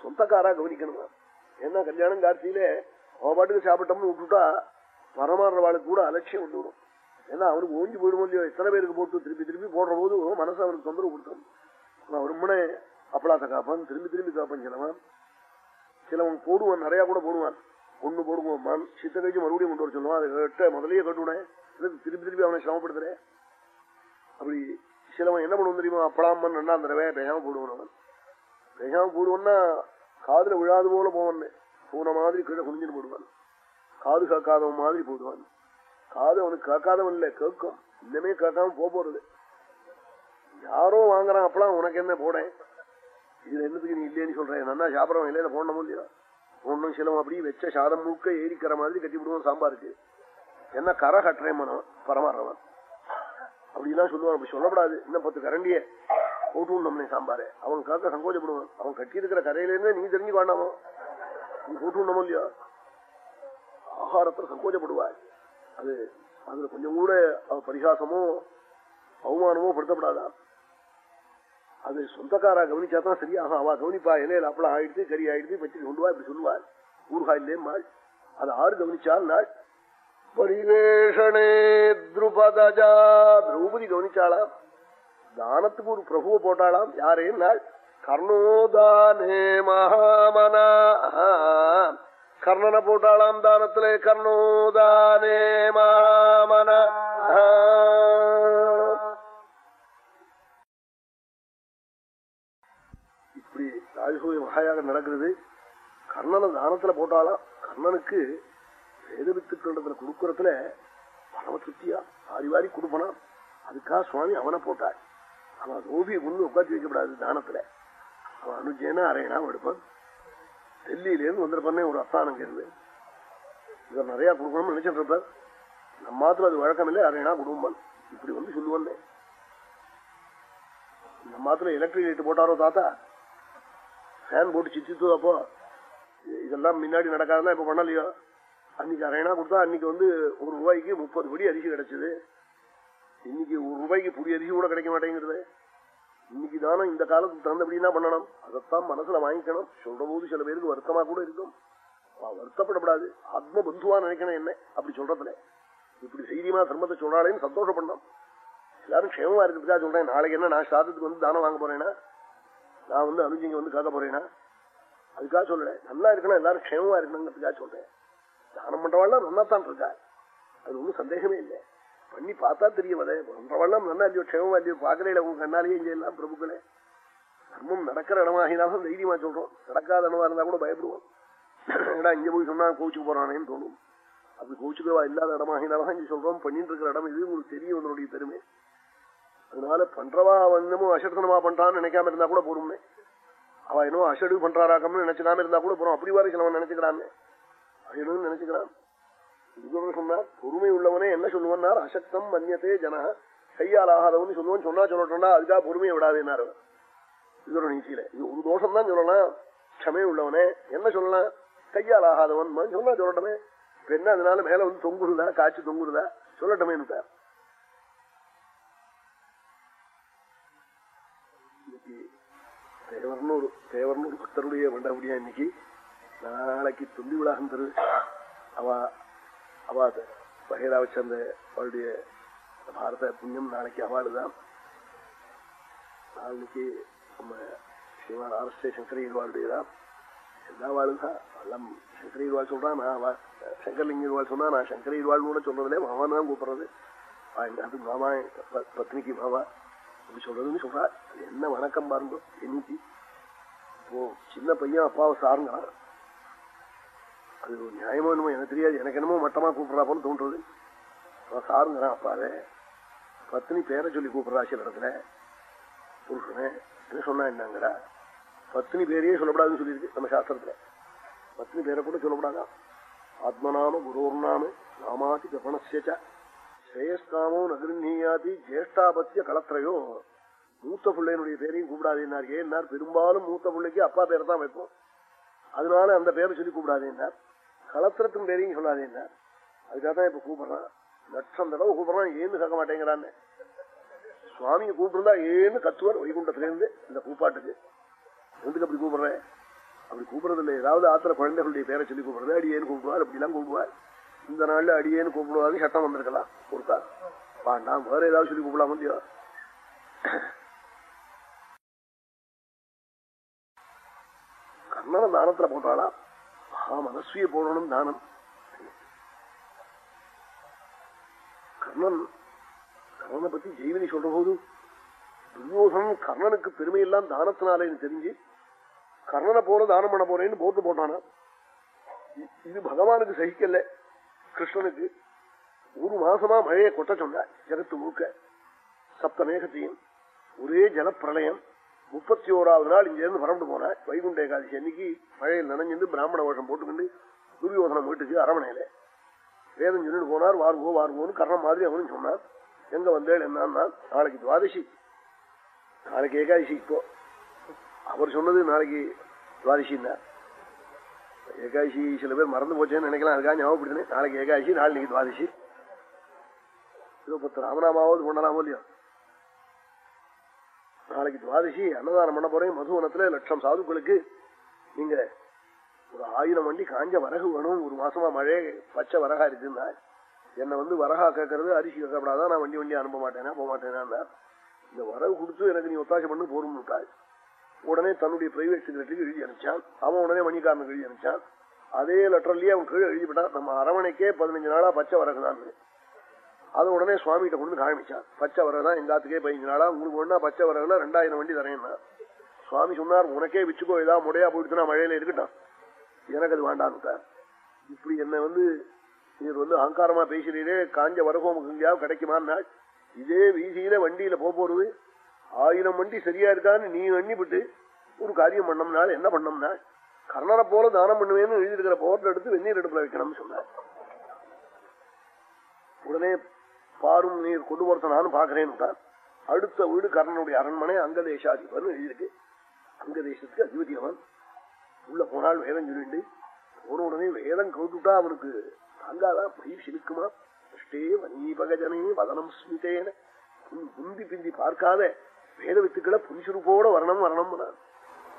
சொந்தக்காரா கவனிக்கணுமா? ஏன்னா கல்யாணம் காட்சியில அவன் பாட்டுக்கு சாப்பிட்டோம்னு விட்டுட்டா பரமாறுறவாளுக்கு கூட அலட்சியம் வந்துவிடும் ஏன்னா அவனுக்கு ஓஞ்சி போயிடும் இல்லையோ எத்தனை பேருக்கு போட்டு திருப்பி திருப்பி போடுற போது மனசு அவனுக்கு தொந்தரவு கொடுத்தோம் நான் வருமனே அப்பளாத்த காப்பான் திரும்பி திரும்பி காப்பான் சிலவன். சிலவன் போடுவான் நிறைய கூட போடுவான். ஒண்ணு போடுவான் சித்த கழிச்சு மறுபடியும் கொண்டு வர சொல்லுவான். அதை கேட்ட முதலையே கட்டுவினேன் திருப்பி திருப்பி அவனை சிரமப்படுத்துற. அப்படி சிலவன் என்ன பண்ணுவோம் தெரியுமா? அப்படாமன் என்ன அந்த பேசாம போடுவான் அவன். பேசாம போடுவான்னா காதுல விழாது போல போவான். போன மாதிரி கீழே குனிஞ்சுன்னு போடுவான். காது காக்காதவன் மாதிரி போடுவான். காது அவனுக்கு காக்காதவன் இல்ல கேட்கும். இன்னமே கேட்காம போக போறது. யாரோ வாங்குறான் அப்பலாம் உனக்கு என்ன போடேன் இதுல என்னத்துக்கு நீ இல்லைன்னு சொல்றேன் நல்லா சாப்பிடறவன் இல்லையில போடணும் இல்லையா? ஒன்னும் சிலவன் அப்படியே வச்ச சாதம் முழுக்க ஏறிக்கிற மாதிரி கட்டி விடுவோம் சாம்பாருக்கு. என்ன கரை கட்டுறேன் மனம் பரமாறவன் அப்படிலாம் சொல்லுவான். அப்படி சொல்லப்படாது. இன்னும் பத்து கரண்டிய போட்டு விடணும்னே சாம்பாரு. அவன் காக்க சங்கோஜப்படுவான். அவன் கட்டி இருக்கிற கரையிலேருந்தே நீ தெரிஞ்சு காண்டாமோ நீ போட்டு விடணுமோ இல்லையா? ஆகாரத்துல சங்கோஜப்படுவாய். அது அதுல கொஞ்சம் கூட பரிகாசமோ அவமானமோ படுத்தப்படாதா அது சொந்தக்காரா கவனிச்சா தான் சரியாக அவ கவனிப்பா. இலையில அப்பளம் ஆயிடுச்சு கறி ஆயிடுச்சு பச்சை கொண்டு வா இப்படி சொல்லுவாள். ஊர்காயிலே மாள் அது ஆறு கவனிச்சால் நாள் பரிவேஷனே திருபதஜா திரௌபதி கவனிச்சாளா தானத்துக்கு ஒரு பிரபுவ போட்டாளாம் யாரே நாள் கர்ணோதானே மகாமனா கர்ணனை போட்டாளாம் தானத்திலே கர்ணோதானே மாமன இப்படி ராஜசூய மகாயாக நடக்கிறது கர்ணனை தானத்துல போட்டாளாம் கர்ணனுக்கு வேத வித்துக்களிடத்துல கொடுக்கறதுல பணம் திருப்தியா? வாரி வாரி கொடுப்பனா அதுக்காக சுவாமி அவனை போட்டாள் அவன் ரோபியை கொண்டு உட்காந்து வைக்கப்படாது தானத்துல. அவன் அனுஜேனா அரையனா எடுப்பான். டெல்லியிலேருந்து வந்திருப்பானே ஒரு அஸ்தானம் கேருது இவர் நிறைய கொடுக்கணும்னு நினைச்சிட்டு இருப்பார் நம்ம மாத்திரம் அது வழக்கம் இல்லை அரையனா குடும்பம் இப்படி வந்து சொல்லுவானே. நம்ம மாத்திரம் எலக்ட்ரிக் லைட் போட்டாரோ தாத்தா? ஃபேன் போட்டு சித்தித்தோ அப்போ. இதெல்லாம் முன்னாடி நடக்காதுன்னா இப்ப பண்ணலையோ? அன்னைக்கு அரையனா கொடுத்தா? அன்னைக்கு வந்து ஒரு ரூபாய்க்கு முப்பது படி அரிசி கிடைச்சது. இன்னைக்கு ஒரு ரூபாய்க்கு புடி அரிசி கூட கிடைக்க மாட்டேங்கிறது இன்னைக்கு தானே இந்த காலத்துக்கு தகுந்தபடி என்ன பண்ணணும்? அதைத்தான் மனசுல வாங்கிக்கணும். சொல்ற போது சில பேருக்கு வருத்தமா கூட இருக்கும். வருத்தப்படப்படாது. ஆத்ம பந்துவா நினைக்கணும் என்ன? அப்படி சொல்றதுல. இப்படி செய்தியமா தர்மத்தை சொல்றாளேன்னு சந்தோஷப்படணும். எல்லாரும் க்ஷேமமா இருக்கிறதுக்காக சொல்றேன். நாளைக்கு என்ன? நான் சாதத்துக்கு வந்து தானம் வாங்க போறேன்னா நான் வந்து அனுஜிங்க வந்து காக்க போறேன்னா அதுக்காக சொல்றேன். நல்லா இருக்கணும். எல்லாரும் க்ஷேமமா இருக்கணுங்கிறதுக்காக சொல்றேன். தானம் பண்றவாள்லாம் நல்லா தான் இருக்கா அது ஒன்றும் சந்தேகமே இல்லை. பண்ணி பார்த்தா தெரியும் அதை. பண்றவாள்லாம் நல்லா இல்லையோ க்ஷேமமா இல்லையோ பாக்குறேன் உங்க கண்ணாலேயே இங்க எல்லாம் பிரபுக்களே. தர்மம் நடக்கிற இடமாகினாலும் தைரியமா சொல்றோம். நடக்காத இடமா இருந்தா கூட பயப்படுவோம். ஏன்னா இங்க போய் சொன்னா கோச்சு போறானேன்னு தோணும். அப்படி கோச்சுக்கவா இல்லாத இடமாகினாலும் இங்க சொல்றோம். பண்ணிட்டு இருக்கிற இடம் இது உங்களுக்கு தெரியும் உன்னுடைய பெருமை. அதனால பண்றவா வந்தமும் அசர்த்தனமா பண்றான்னு நினைக்காம இருந்தா கூட போரும்னே அவ இன்னும் அசடு பண்றாராக்கம்னு நினைச்சுக்காம இருந்தா கூட போறோம். அப்படி வரை சிலவன் நினைச்சுக்கிறான்னு அசடுன்னு நினைச்சுக்கிறான். இது சொன்னார் பொறுமை உள்ளவனே என்ன சொல்லுவன்னார்? அசக்தம் மன்னியத்தே ஜன கையால் ஆகாதவன் சொல்லுவன் சொன்னா சொல்லட்டா அதுக்காக பொறுமையை விடாதேனார் இது ஒரு இது ஒரு தோஷம் தான் சொல்லலாம். க்ஷமை உள்ளவனே என்ன சொல்லலாம்? கையால் ஆகாதவன். சொன்னா சொல்லட்டமே. இப்ப அதனால மேல வந்து தொங்குறதா காய்ச்சி தொங்குறதா சொல்லட்டமேன்னு தேவர்னு ஒரு தேவர்னு ஒரு பக்தருடைய மண்டபடியா இன்னைக்கு? நாளைக்கு துண்டி விழாகம் தரு அவ அவ பகைரா வச்ச அந்த அவளுடைய பாரத புண்ணியம் நாளைக்கு அவாளுதான் நாளைக்கு நம்ம ஸ்ரீமான் ஆர் ஆர்எஸ்ஏ சங்கரையர்வாளுடையதான் எல்லா வாழும் தான் எல்லாம் சங்கரீர்வாள் சொல்றான் நான் வா- சங்கர்லிங்கர்வாள் சொன்னா நான் சங்கரீர்வாள்னு கூட சொல்றதுல மாமா தான் கூப்பிடுறது. அது மாமா பத்னிக்கு மாமா அப்படி சொல்றதுன்னு சொல்றா. என்ன வணக்கம் பாருங்க என்னைக்கு இப்போ சின்ன பையன் அப்பாவை சாருங்கிறான். அது ஒரு நியாயமோ என்னமோ எனக்கு தெரியாது. எனக்கு என்னமோ மட்டமா கூப்பிடுறாப்போன்னு தோன்றது. அவன் சாருங்கிறான் அப்பாவே. பத்னி பேரை சொல்லி கூப்பிடுறா சில இடத்துல. புருஷனே என்ன சொன்னா என்னங்கிறா பத்னி பேரையே சொல்லப்படாதுன்னு சொல்லியிருக்கு நம்ம சாஸ்திரத்துல. பத்னி பேரை கூட சொல்லப்படாதா? ஆத்மநாம குரோர்நாம நாமாதி கபணசேச்ச ஸ்ரேயஸ்காமோ நகிருநீயாதி ஜேஷ்டாபத்திய களத்திரையோ மூத்த பிள்ளையினுடைய பேரையும் கூப்பிடாதேன்னார். ஏன்னார்? பெரும்பாலும் மூத்த பிள்ளைக்கு அப்பா பேரை தான் வைப்போம். அதனால அந்த பேரை சொல்லி கூப்பிடாதேன்னார். களத்திரத்தின் பேரையும் சொல்லாதேன்னார் அதுக்காக தான் இப்ப கூப்பிடுறான். லட்சம் தடவை கூப்பிடுறான் ஏன்னு கேட்க மாட்டேங்கிறான்னு. சுவாமியை கூப்பிட்டுருந்தா ஏன்னு கத்துவார் வைகுண்டத்திலேருந்து இந்த கூப்பாட்டுக்கு. எதுக்கு அப்படி கூப்பிடுறேன்? அப்படி கூப்பிடுறது இல்லை. ஏதாவது ஆத்திர குழந்தைகளுடைய பேரை சொல்லி கூப்பிடுறது அடியேன்னு கூப்பிடுவார் அப்படிலாம் கூப்பிடுவார். இந்த நாள்ல அடியேன்னு கூப்பிடுவாரு சட்டம் வந்திருக்கலாம் கொடுத்தா வேண்டாம் வேற ஏதாவது சொல்லி கூப்பிடலாம் முடியும் கர்ணன தானத்துல போட்டாலாம் மகா மனஸ்விய போடணும் தானம் கர்ணன் கர்ணனை பத்தி ஜெய்வினி சொல்ற போது துரியோசனம் கர்ணனுக்கு பெருமையெல்லாம் தானத்தினாலேன்னு தெரிஞ்சு கர்ணனை போல தானம் பண்ண போறேன்னு போட்டு போட்டானா இது பகவானுக்கு சகிக்கல கிருஷ்ணனுக்கு ஒரு மாசமா மழையை கொட்ட சொன்னார் ஜகத்து முழுக்க சப்த மேகத்தையும் ஒரே ஜலப்பிரளயம் முப்பத்தி ஓராவது நாள் இங்க இருந்து பரண்டு போனார். வைகுண்ட ஏகாதசி அன்னைக்கு மழையில் நனைஞ்சிருந்து பிராமண வருஷம் போட்டுக்கிண்டு துரியோசனம் வீட்டுக்கு அரமனையில வேதம் சொல்லிட்டு போனார் வாருவோ வாருவோன்னு கர்ணம் மாதிரி அவனு சொன்னார். எங்க வந்தேன் என்னன்னா நாளைக்கு துவாதசி. நாளைக்கு ஏகாதசி இப்போ. அவர் சொன்னது நாளைக்கு துவாதசின்னா ஏகாதசி சில பேர் மறந்து போச்சேன்னு நினைக்கலாம் அதுக்காக ஞாபகப்படுத்தினேன். நாளைக்கு ஏகாதசி நாளைக்கு துவாதசி. இதோ பத்து ராமநாமாவது பண்ணலாமோ இல்லையா? நாளைக்கு துவாதசி அன்னதானம் பண்ண போறேன். மதுவனத்துல லட்சம் சாதுக்களுக்கு. நீங்க ஒரு ஆயிரம் வண்டி காஞ்ச வரகு வேணும். ஒரு மாசமா மழை பச்சை வரகா இருக்குன்னா என்னை வந்து வரகா கேட்கறது அரிசி கேட்கப்படாதான் நான் வண்டி வண்டி அனுப்ப மாட்டேனா போக மாட்டேனா இந்த வரவு கொடுத்து எனக்கு நீ ஒத்தாசை பண்ணு போரும் உடனே தன்னுடைய பிரைவேட் செக்ரட்டரிக்கு எழுதி அனுப்பிச்சான். அவன் உடனே மணிக்காரனுக்கு எழுதி அனுப்பிச்சான். அதே லெட்டர்லயே அவன் கீழே எழுதிவிட்டான் நம்ம அரவணைக்கே பதினஞ்சு நாளா பச்சை வரகுதான். அது உடனே சுவாமிகிட்ட கொண்டு காமிச்சான். பச்சை வரகுதான் எங்காத்துக்கே பதினஞ்சு நாளா உங்களுக்கு ஒன்னா பச்சை வரகுல ரெண்டாயிரம் வண்டி தரேன்னா. சுவாமி சொன்னார் உனக்கே வச்சுக்கோ ஏதாவது முடையா போயிட்டுனா மழையில இருக்கட்டான் எனக்கு அது வேண்டான்னு இப்படி என்ன வந்து நீர் வந்து அகங்காரமா பேசுறீரே காஞ்ச வரகோமுக்கு எங்கேயாவது கிடைக்குமான்னா இதே வீதியில வண்டியில போக போறது ஆயிரம் வண்டி சரியா இருக்கான்னு நீ எண்ணிவிட்டு ஒரு காரியம் பண்ணோம்னால என்ன பண்ணோம்னா கர்ணனை போல தானம் பண்ணுவேன்னு எழுதியிருக்கிற போர்ல எடுத்து வெந்நீர் அடுப்புல வைக்கணும்னு சொன்னார். உடனே பாரும் நீர் கொண்டு போறத நானும் பாக்குறேன்னு அடுத்த வீடு கர்ணனுடைய அரண்மனை அங்க தேசாதிபன் எழுதியிருக்கு. அங்க தேசத்துக்கு அதிபதி அவன். உள்ள போனால் வேதம் சொல்லிண்டு போன உடனே வேதம் கவுட்டுட்டா அவனுக்கு தாங்காதான் பயிர் சிலுக்குமா அஷ்டே வனீபகஜனே வதனம் ஸ்மிதேன. முந்தி பிந்தி பார்க்காத வேத வித்துக்களை புரிசுருப்போட வரணும் வரணும்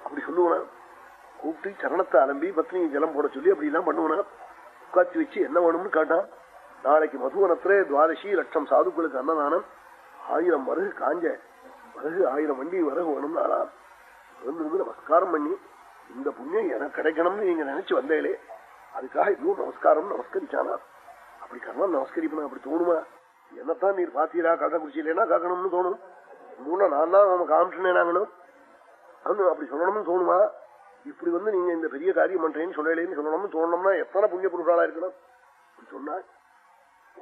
அப்படி சொல்லுவனா கூப்பிட்டு சரணத்தை அலம்பி பத்னி ஜலம் போட சொல்லி அப்படி எல்லாம் பண்ணுவனா உட்காத்தி வச்சு என்ன வேணும்னு கேட்டான். நாளைக்கு மதுவனத்திலே துவாதசி லட்சம் சாதுக்களுக்கு அன்னதானம். ஆயிரம் வரகு காஞ்ச வரகு ஆயிரம் வண்டி வரகு வேணும்னு ஆளா நமஸ்காரம் பண்ணி இந்த புண்ணியம் எனக்கு கிடைக்கணும்னு நீங்க நினைச்சு வந்தேலே அதுக்காக இதுவும் நமஸ்காரம் நமஸ்கரிச்சானா? அப்படி கர்மம் நமஸ்கரிப்பா அப்படி தோணுமா? என்னத்தான் நீர் பாத்தீரா கள்ளக்குறிச்சியிலேனா காக்கணும்னு தோணும். மூணு நான் தான் அவன் காமிச்சுனே அப்படி சொல்லணும்னு தோணுமா? இப்படி வந்து நீங்க இந்த பெரிய காரியம் பண்றேன்னு சொல்லலேன்னு சொல்லணும்னு தோணணும்னா எத்தனை புண்ணிய பொருட்களா இருக்கணும்? சொன்னா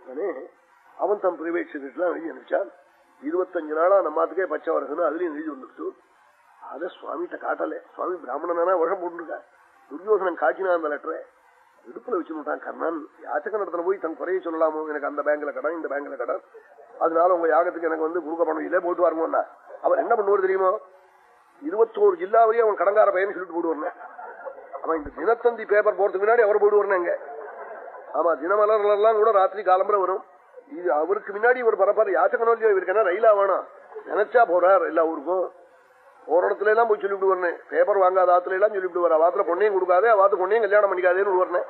உடனே அவன் தன் பிரைவேட் செக்ரட்டரிலாம் எழுதி அனுப்பிச்சான். இருபத்தஞ்சு நாளா நம்மாத்துக்கே பச்சை வருதுன்னு அதுலயும் எழுதி வந்துருச்சு. அதை சுவாமிகிட்ட காட்டல. சுவாமி பிராமணனா வருஷம் போட்டுருக்கா துரியோசனன் காட்சினா அந்த லெட்டரை இடுப்புல வச்சுட்டான் கர்ணன் யாச்சக நடத்துல போய் தன் குறைய சொல்லலாமோ? எனக்கு அந்த பேங்க்ல கடன் இந்த பேங்க்ல கடன். அதனால உங்க யாகத்துக்கு எனக்கு வந்து குருக்க பணம் இல்லையே போட்டு வரணும்னா அவர் என்ன பண்ணுவார் தெரியுமோ? இருபத்தோரு ஜில்லாவிலேயே அவன் கடங்கார பையன் சொல்லிட்டு போடுவார் அவன் இந்த தினத்தந்தி பேப்பர் போறதுக்கு முன்னாடி அவர் போடுவாருங்க ஆமா தினமலர்லாம் கூட ராத்திரி காலம்புற வரும். இது அவருக்கு முன்னாடி ஒரு பரப்பாரு யாச்சகனோ இல்லையோ இவருக்கு ரயிலா வேணாம் நினைச்சா போறார் எல்லா ஊருக்கும். ஒரு இடத்துல எல்லாம் போய் சொல்லிவிட்டு வரேன் பேப்பர் வாங்காத ஆத்துல எல்லாம் சொல்லிவிட்டு வர வாத்துல பொண்ணையும் கொடுக்காதே வாத்து பொண்ணையும் கல்யாணம் பண்ணிக்காதேன்னு வரேன்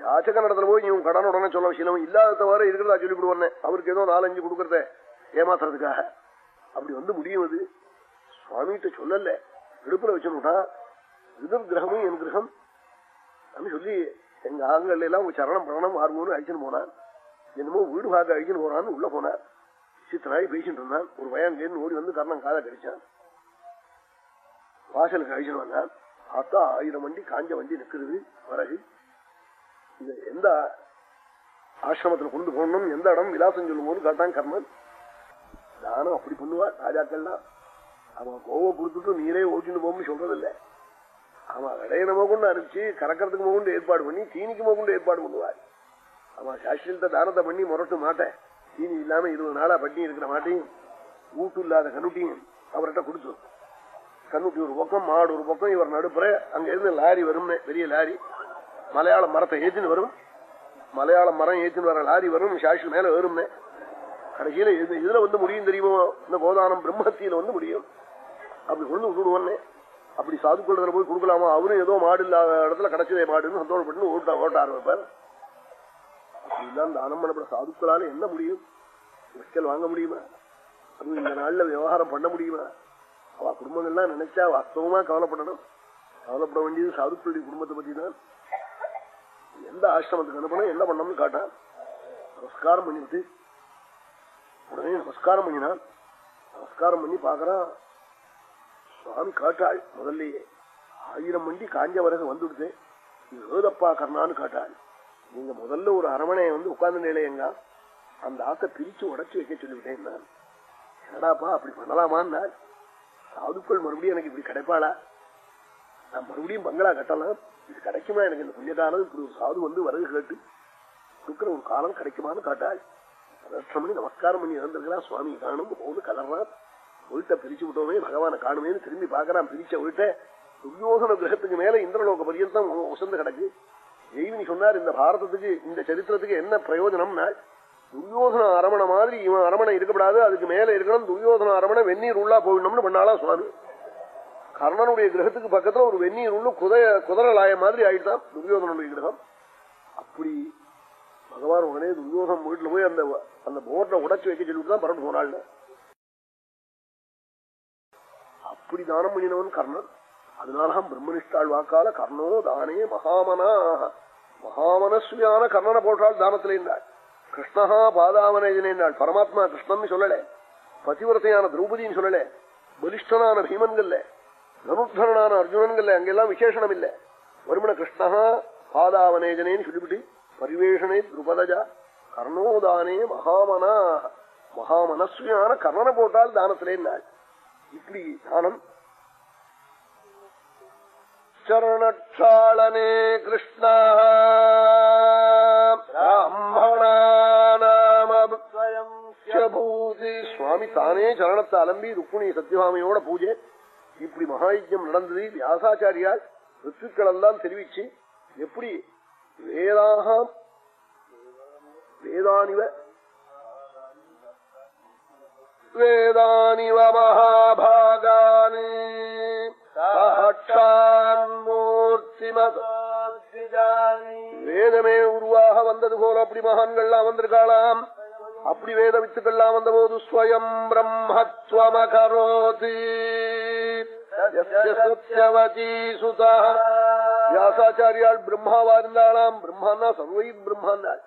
யாச்சக நடத்துல போய் இவன் கடன் உடனே சொல்ல விஷயம் இல்லாத வர இருக்கிறதா சொல்லிவிட்டு வரேன் அவருக்கு ஏதோ நாலஞ்சு கொடுக்கறத ஏமாத்துறதுக்காக. அப்படி வந்து முடியும் அது. சுவாமிகிட்ட சொல்லல. இடுப்புல வச்சுட்டா விதுர் கிரகமும் என் கிரகம். அப்படின்னு சொல்லி எங்க ஆண்கள் எல்லாம் சரணம் பிரணம் ஆர்வம்னு அழிச்சுன்னு போனான். என்னமோ வீடு பார்க்க அழிச்சுன்னு போறான்னு உள்ள போனார் சித்தனாய் பேசிட்டு இருந்தான். ஒரு பையன் கேட்டு ஓடி வந்து கர்ணம் காதை கடிச்சான். வாசலுக்கு அழிச்சுன்னு வந்தான். பார்த்தா ஆயிரம் வண்டி காஞ்ச வண்டி நிற்கிறது பிறகு இது எந்த ஆசிரமத்துல கொண்டு போகணும் எந்த இடம் விலாசம் சொல்லும் போது கேட்டான் கர்ணன். தானம் அப்படி பண்ணுவா ராஜாக்கள்லாம். அவன் கோவம் கொடுத்துட்டு நீரே ஓட்டின்னு போகும்னு சொல்றதில்லை. ஆமா விளையின கொண்டு அனுப்பிச்சு கறக்கிறதுக்கு கொண்டு ஏற்பாடு பண்ணி தீனிக்கு கொண்டு ஏற்பாடு பண்ணுவார். ஆமா சாஸ்திரத்தை தானத்தை பண்ணி முரட்டு மாட்டேன் தீனி இல்லாம இருபது நாளா பட்டி இருக்கிற மாட்டையும் ஊட்டு இல்லாத கண்ணுட்டியும் அவர்கிட்ட கொடுத்து கண்ணுட்டி ஒரு பக்கம் மாடு ஒரு பக்கம் இவர் நடுப்புற அங்க இருந்து லாரி வரும் பெரிய லாரி. மலையாள மரத்தை ஏற்றின்னு வரும். மலையாள மரம் ஏற்றின்னு வர லாரி வரும் சாஷி மேல வரும் கடைசியில இதுல வந்து முடியும் தெரியுமோ? இந்த கோதானம் பிரம்மத்தியில வந்து முடியும். அப்படி கொண்டு விட்டுடுவோன்னே அப்படி சாதுக்குள்ள போய் கொடுக்கலாமா? அவரும் ஏதோ மாடு இல்லாத இடத்துல கிடைச்சதே மாடுன்னு சந்தோஷப்பட்டு ஓட்ட ஓட்ட ஆரம்பிப்பார். அப்படிதான் தானம் பண்ணப்பட சாதுக்களால என்ன முடியும்? வைக்கல் வாங்க முடியுமா? அதுவும் இந்த நாள்ல விவகாரம் பண்ண முடியுமா? அவ குடும்பங்கள்லாம் நினைச்சா வாஸ்தவமா கவலைப்படணும். கவலைப்பட வேண்டியது சாதுக்களுடைய குடும்பத்தை பத்தி தான் எந்த ஆசிரமத்துக்கு அனுப்பணும் என்ன பண்ணணும்னு காட்டான் நமஸ்காரம் பண்ணிவிட்டு உடனே நமஸ்காரம் பண்ணினான் நமஸ்காரம் பண்ணி பாக்குறான் சுவாமி காட்டாள் முதல்லயே. ஆயிரம் வண்டி காஞ்ச வரகு வந்துடுது. இது ஏதப்பா கர்ணான்னு காட்டாள். நீங்க முதல்ல ஒரு அரமனையை வந்து உட்கார்ந்த நிலையங்க அந்த ஆத்தை பிரிச்சு உடச்சு வைக்க சொல்லிவிட்டேன் நான். என்னடாப்பா அப்படி பண்ணலாமான்னா சாதுக்கள் மறுபடியும் எனக்கு இப்படி கிடைப்பாளா? நான் மறுபடியும் பங்களா கட்டலாம். இது கிடைக்குமா எனக்கு இந்த புண்ணிய இப்படி ஒரு சாது வந்து வரகு கேட்டு கொடுக்குற ஒரு காலம் கிடைக்குமான்னு காட்டாள். பிரதட்சணம் பண்ணி நமஸ்காரம் பண்ணி இறந்திருக்கிறான் சுவாமி காணும் போது கலர்றான் வீட்டை பிரிச்சு விட்டோமே பகவானை காணுமேன்னு திரும்பி பார்க்கறான் பிரிச்ச உருட்டை. துரியோசன கிரகத்துக்கு மேல இந்திரலோக பரியந்தம் உசந்து கிடக்கு. ஜெய்வினி சொன்னார் இந்த பாரதத்துக்கு இந்த சரித்திரத்துக்கு என்ன பிரயோஜனம்னா துரியோதன அரமணை மாதிரி இவன் அரமணை இருக்கக்கூடாது அதுக்கு மேல இருக்கணும் துரியோதன அரமணை வெந்நீர் உள்ளா போயிடணும்னு பண்ணாலா சுவாமி. கர்ணனுடைய கிரகத்துக்கு பக்கத்துல ஒரு வெந்நீர் உள்ள குதிர குதிரலாய மாதிரி ஆயிட்டான் துரியோதனுடைய கிரகம். அப்படி பகவான் உடனே துரியோதனம் வீட்டுல போய் அந்த அந்த போர்டை உடச்சி வைக்க சொல்லிட்டு தான் பரட்டு போனாள் அப்படி தானம் பண்ணினவன் கர்ணன். அதனாலதான் பிரம்மனிஷ்டாள் வாக்கால கர்ணோ தானே மகாமனா. மகாமனஸ்வியான கர்ணனை போட்டால் தானத்துல இருந்தாள் கிருஷ்ணஹா பாதாவனேஜனாள் பரமாத்மா கிருஷ்ணன் சொல்லல. பதிவிரத்தையான திரௌபதினு சொல்லல. பலிஷ்டனான பீமன்கள்ல. தனுர்தரனான அர்ஜுனன்கள்ல அங்கெல்லாம் விசேஷனம் இல்ல வருமண கிருஷ்ணஹா பாதாவனேஜனேன்னு சொல்லிவிட்டு பரிவேஷனே திருபதஜா. கர்ணோதானே மகாமனா. மகாமனஸ்வியான கர்ணனை போட்டால் தானத்திலே நாள் இப்படி தானம். சரணக்ஷாளனே கிருஷ்ண. சுவாமி தானே சரணத்தை அலம்பி ருக்குணி சத்யபாமையோட பூஜை. இப்படி மகாயஜம் நடந்தது. வியாசாச்சாரியால் ரித்துக்கள் எல்லாம் தெரிவிச்சு எப்படி வேதாக வேதானிவ வேதானிவ மகாபாகானே வேதமே உருவாக வந்தது போல அப்படி மகான்கள்லாம் வந்திருக்காளாம் அப்படி வேத வித்துக்கள்லாம் வந்த போது ஸ்வயம் பிரம்மத்வமகரோதி சத்யவதி வியாசாச்சாரியால் பிரம்மாவா இருந்தாளாம் பிரம்மான்னா சர்வை பிரம்மாந்தாள்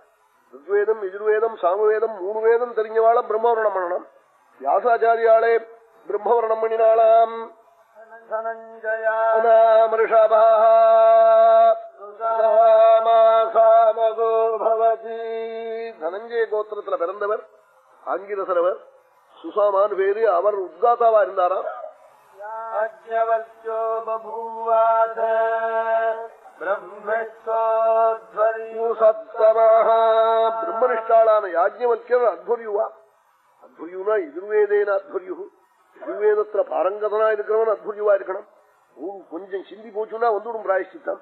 ருக்வேதம் எஜுர்வேதம் சாமவேதம் மூணு வேதம் தெரிஞ்சவாள பிரம்மாவரணம் பண்ணணும் வியாசாச்சாரியாளே பிரம்மவரணம் பண்ணினாளாம். தனஞ்சய கோத்திரத்துல பிறந்தவர் ஆங்கிரசரவர் சுசாமான் பேரு அவர் உத்காத்தாவா இருந்தாராம். பிரம்மனிஷ்டாளான யாஜ்ஞவல்யர் அத்வரியுவா அத்வரியுனா எதிர்வேதேன அத்வரியு எதிர்வேதத்துல பாரங்கதனா இருக்கிறவன் அத்வரியுவா இருக்கணும். கொஞ்சம் சிந்தி போச்சுன்னா வந்துடும் பிராயஷ்டித்தம்.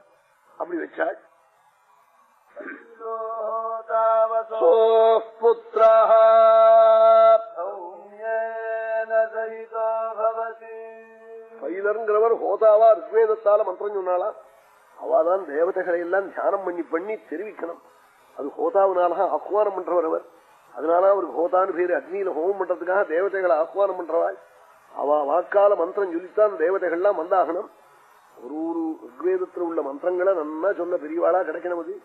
அப்படி வச்சாள் புத்திரः பைலருங்கிறவர் ஹோதாவா ருக்வேதத்தால மந்திரம் சொன்னாலாம் அவாதான் தேவதைகளை எல்லாம் தியானம் பண்ணி பண்ணி தெரிவிக்கணும். அது ஹோதாவினால ஆஹ்வானம் பண்றவர் அவர். அதனால அவருக்கு ஹோதான்னு பேரு அக்னியில ஹோமம் பண்றதுக்காக தேவதைகளை ஆஹ்வானம் பண்றவாள். அவ வாக்கால மந்திரம் சொல்லித்தான் தேவதைகள்லாம் வந்தாகணும். ஒரு ஒரு ரிக்வேதத்துல உள்ள மந்திரங்களை நன்னா சொன்ன பெரியவாளா கிடைக்கணும் அது.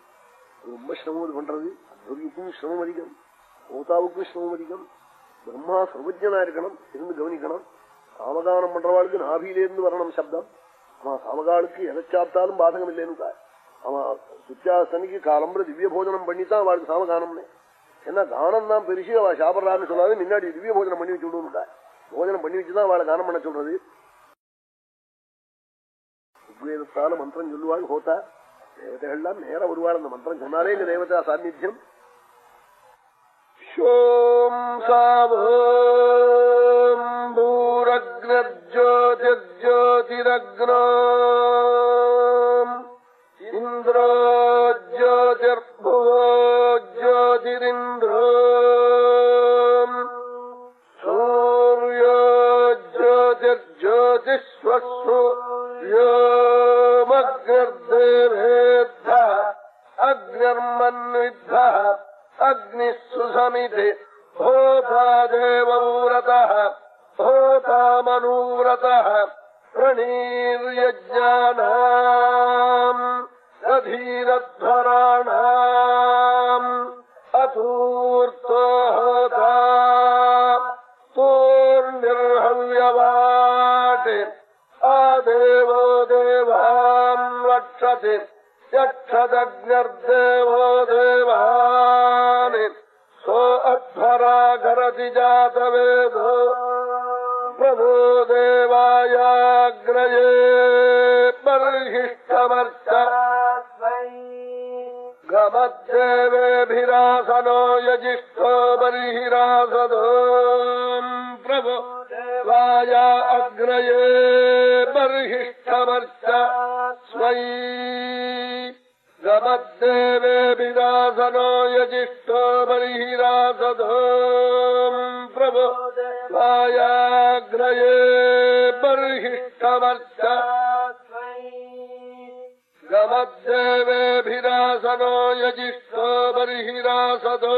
ரொம்ப சிரமம் அது பண்றது. அத்வதிக்கும் சிரமம் அதிகம். ஹோதாவுக்கும் சிரமம் அதிகம். பிரம்மா சர்வஜனா இருக்கணும் இருந்து கவனிக்கணும். சாமகானம் பண்றவாளுக்கு நாபியிலேருந்து வரணும் சப்தம். அவன் சாமகாலுக்கு எதை சாப்பிட்டாலும் பாதகம் இல்லைன்னு அவன் சுத்தியாசனிக்கு காலம்புற திவ்ய போஜனம் பண்ணித்தான் அவளுக்கு சாமகானம்னு ஏன்னா தானம் தான் பெருசு? அவ சாப்பிட்றான்னு சொல்லாது. முன்னாடி திவ்ய போஜனம் பண்ணி வச்சு விடுவோம்டா. போஜனம் பண்ணி வச்சுதான் அவளை தானம் பண்ண சொல்றது. ருக்வேதத்தால மந்திரம் சொல்லுவாள் ஹோத்தா தேவதைகள்லாம் நேரம் வருவாள். அந்த மந்திரம் சொன்னாலே இந்த தேவதா சாநித்தியம். ோம் சாவூரக்னஜோதிர்ஜோதிரக்னோ இந்திரோ ஜோதிர்புவோ ஞாயிறின்றோம் சூர்யோ ஜோதிஷ்வஸ்ரு யோமக்னர்தேவேத்த அக்னர்மன்வித்த அக்னிசுசமிதி ஹோதா தேவமூரத ஹோதா மனூரத பிரணீர்யஜானாம் ரதீரத்வராணாம் अतूर्तो होता तूर्निर्हव्यवाट् आदेवो देवान् रक्षति यक्षदग्निर्देवो देवान् सो अध्वराघरति जातवेदो प्रभो देवायाग्रये बर्हिष्ठमर्च ദേവാക്ഷേവേഭിരാസനോ യജിഷ്ഠോ ബർഹിരാസദോ പ്രഭോ ദേവായ അഗ്രയേ ബർഹിഷ്ടമർച്ച സ്വൈ ഗമദ്ദേവേഭിരാസനോ യജിഷ്ഠോ ബർഹിരാസദോ പ്രഭോ ദേവായാഗ്രയേ ബർഹിഷ്ടമർച്ച गमद्देवेभिरासनो यजिष्ठो बर्हिरासदो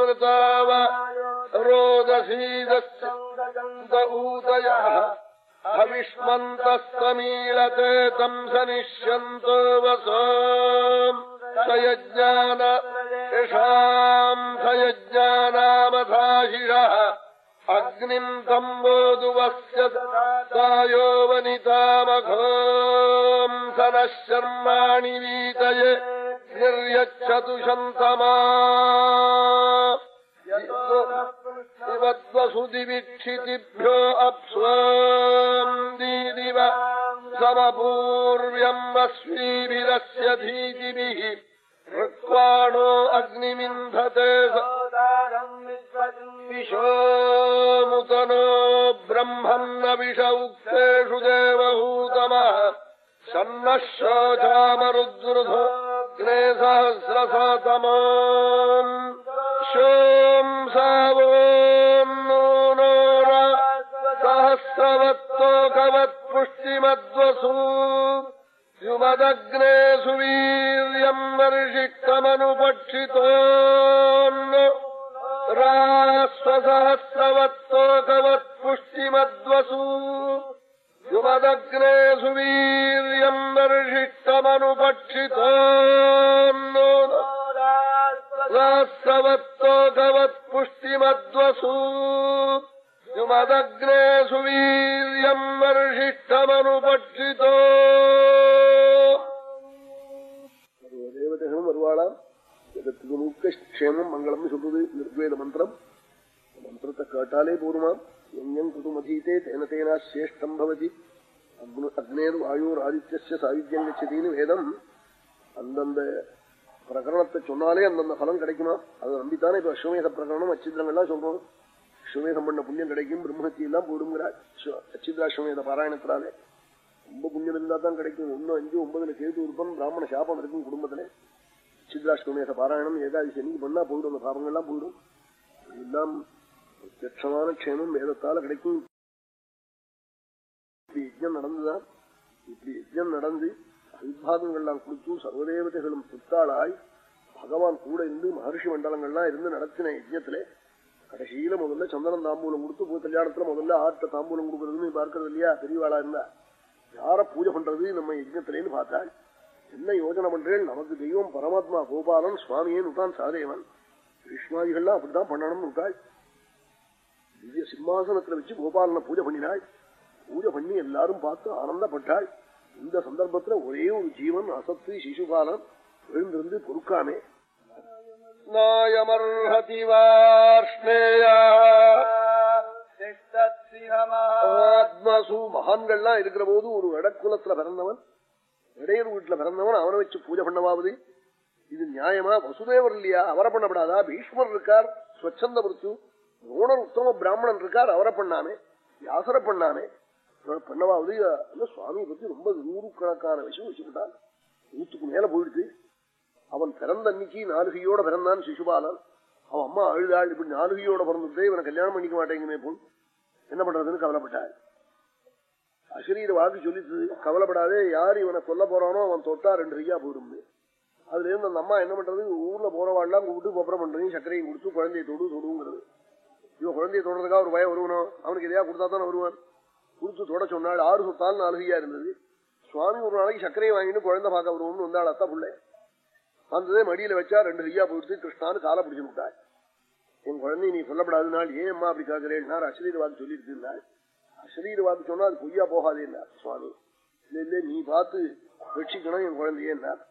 मृताव रोदसीदस्यन्त ऊतयः हविष्मन्तः समीलते तम् सनिष्यन्तो वसो सयज्ञान यशाम् सयज्ञानामथाशिषः अग्निम् तम् वोदुवस्य दायो वनितामघोम् सनः शर्माणि वीतये निर्यच्छतु शन्तमा वसुदिवीक्षितिभ्यो अप्स्वाम् दीदिव समपूर्व्यम् अश्वीभिरस्य धीतिभिः ऋक्वाणो अग्निमिन्धते विशोमुतनो ब्रह्मन्न विष उक्तेषु देवहूतमः சன்னஷாமருத்ருதேசஹசிரசதமான் ஷோம் சாவோம் நூனோர சஹசிரவத்தோகவத் புஷ்டிமத்வசூ. யுமதக்னே சுவீரியம் வருஷிக்கமனுபட்சிதோன்னு ராஸ்வசஹசிரவத்தோகவத் புஷ்டிமத்வசூ யுமதக்னே சுவீரியம் நர்ஷிஷ்டமனுபட்சிதோகவத் புஷ்டிமத்வசூ. யுமதக்னே சுவீரியம் நர்ஷிஷ்டமனுபட்சிதோ தேவதேகனும் வருவாளாம் ஜகத்துக்கு மூக்க க்ஷேமம் மங்களம்னு சொல்றது நிர்வேத மந்திரம் மந்திரத்தை கேட்டாலே போருமாம் எங்கம் குதுமதீதே தேன தேனா சேஷ்டம் பவதி அக்னேர் வாயூர் ஆதித்ய சாயுத்தியம் கச்சதின்னு வேதம் அந்தந்த பிரகரணத்தை சொன்னாலே அந்தந்த பலம் கிடைக்குமா? அதை நம்பித்தானே இப்ப அஸ்வமேத பிரகரணம் அச்சித்திரங்கள்லாம் சொல்றோம். அஸ்வமேதம் பண்ண புண்ணியம் கிடைக்கும் பிரம்மஹத்தி எல்லாம் போடுங்கிறார் அச்சித்ராஸ்வமேத பாராயணத்தினாலே. ரொம்ப புண்ணியம் இருந்தா தான் கிடைக்கும். ஒன்னு அஞ்சு ஒன்பதுல கேது இருப்பம் பிராமண சாபம் இருக்கும் குடும்பத்துல. அச்சித்ராஸ்வமேத பாராயணம் ஏகாதசி பண்ணா போயிடும் அந்த பாபங்கள்லாம் போயிடும் எல்லாம் பிரத்யமான க்ஷேமம் வேதத்தால கிடைக்கும். இப்படி யஜ்யம் நடந்துதான் இப்படி யஜ்யம் நடந்து அவிபாகங்கள்லாம் கொடுத்து சர்வதேவதைகளும் புத்தாளாய் பகவான் கூட இருந்து மகர்ஷி மண்டலங்கள்லாம் இருந்து நடத்தின யஜ்யத்திலே கடைசியில முதல்ல சந்தனம் தாம்பூலம் கொடுத்து போய் கல்யாணத்துல முதல்ல ஆட்ட தாம்பூலம் கொடுக்கறதுன்னு பார்க்கறது இல்லையா? பெரியவாளா இருந்தா. யார பூஜை பண்றது நம்ம யஜ்னத்திலேன்னு பார்த்தா என்ன யோஜனை பண்றேன்? நமக்கு தெய்வம் பரமாத்மா கோபாலன் சுவாமியேன்னு விட்டான் சாதேவன். பீஷ்மாதிகள்லாம் அப்படித்தான் பண்ணணும்னு விட்டாள் திவ்ய சிம்மாசனத்துல வச்சு கோபாலனை பூஜை பண்ணினாள் பூஜை பண்ணி எல்லாரும் பார்த்து ஆனந்தப்பட்டாள் இந்த சந்தர்ப்பத்துல ஒரே ஒரு ஜீவன் அசத்து சிசுபாலன் எழுந்திருந்து பொறுக்காமே. ஆத்மசு மகான்கள்லாம் இருக்கிற போது ஒரு இடக்குலத்துல பிறந்தவன் இடையர் வீட்டுல பிறந்தவன் அவனை வச்சு பூஜை பண்ணவாவது. இது நியாயமா? வசுதேவர் இல்லையா? அவரை பண்ணப்படாதா? பீஷ்மர் இருக்கார் ஸ்வச்சந்த மிருத்து துரோணர் உத்தம பிராமணன் இருக்கார் அவரை பண்ணாமே. வியாசரை பண்ணாமே. இவரை பண்ணவாவது சுவாமியை பத்தி ரொம்ப நூறுக்கணக்கான விஷயம் வச்சுக்கிட்டான். நூத்துக்கு மேல போயிடுது அவன் பிறந்த அன்னைக்கு நாலுகையோட பிறந்தான் சிசுபாலன். அவன் அம்மா அழுதாள் இப்படி நாலுகையோட பிறந்துட்டே இவனை கல்யாணம் பண்ணிக்க மாட்டேங்குமே போன். என்ன பண்றதுன்னு கவலைப்பட்டாள். அசரீர வாக்கு சொல்லிட்டு கவலைப்படாதே யார் இவனை கொல்ல போறானோ அவன் தொட்டா ரெண்டு கையா போயிடும் அதுல இருந்து அந்த அம்மா என்ன பண்றது? ஊர்ல போறவாள்லாம் கூப்பிட்டு கொப்பரம் பண்றதையும் சர்க்கரையும் கொடுத்து குழந்தைய தொடு தொடுங்கிறது. இவன் குழந்தைய தொடர்றதுக்காக ஒரு பயம் வருவனும் அவனுக்கு எதையா கொடுத்தா தானே வருவான்? கொடுத்து தொட சொன்னாள். ஆறு சொத்தாலும் நாலுகையா இருந்தது. சுவாமி ஒரு நாளைக்கு சர்க்கரையை வாங்கிட்டு குழந்தை பார்க்க வருவோம்னு வந்தாள் அத்தா பிள்ளை. வந்ததே மடியில வச்சா ரெண்டு கையா போயிடுத்து கிருஷ்ணான்னு காலை பிடிச்சு விட்டாள். என் குழந்தை நீ சொல்லப்படாதுனாள். ஏன் அம்மா அப்படி கேட்கிறேன்? அசரீரவாதம் சொல்லிட்டு இருந்தாள். அசரீரவாதம் சொன்னா அது பொய்யா போகாதேன்னார் சுவாமி. இல்ல இல்ல நீ பார்த்து ரட்சிக்கணும் என் குழந்தையன்னார்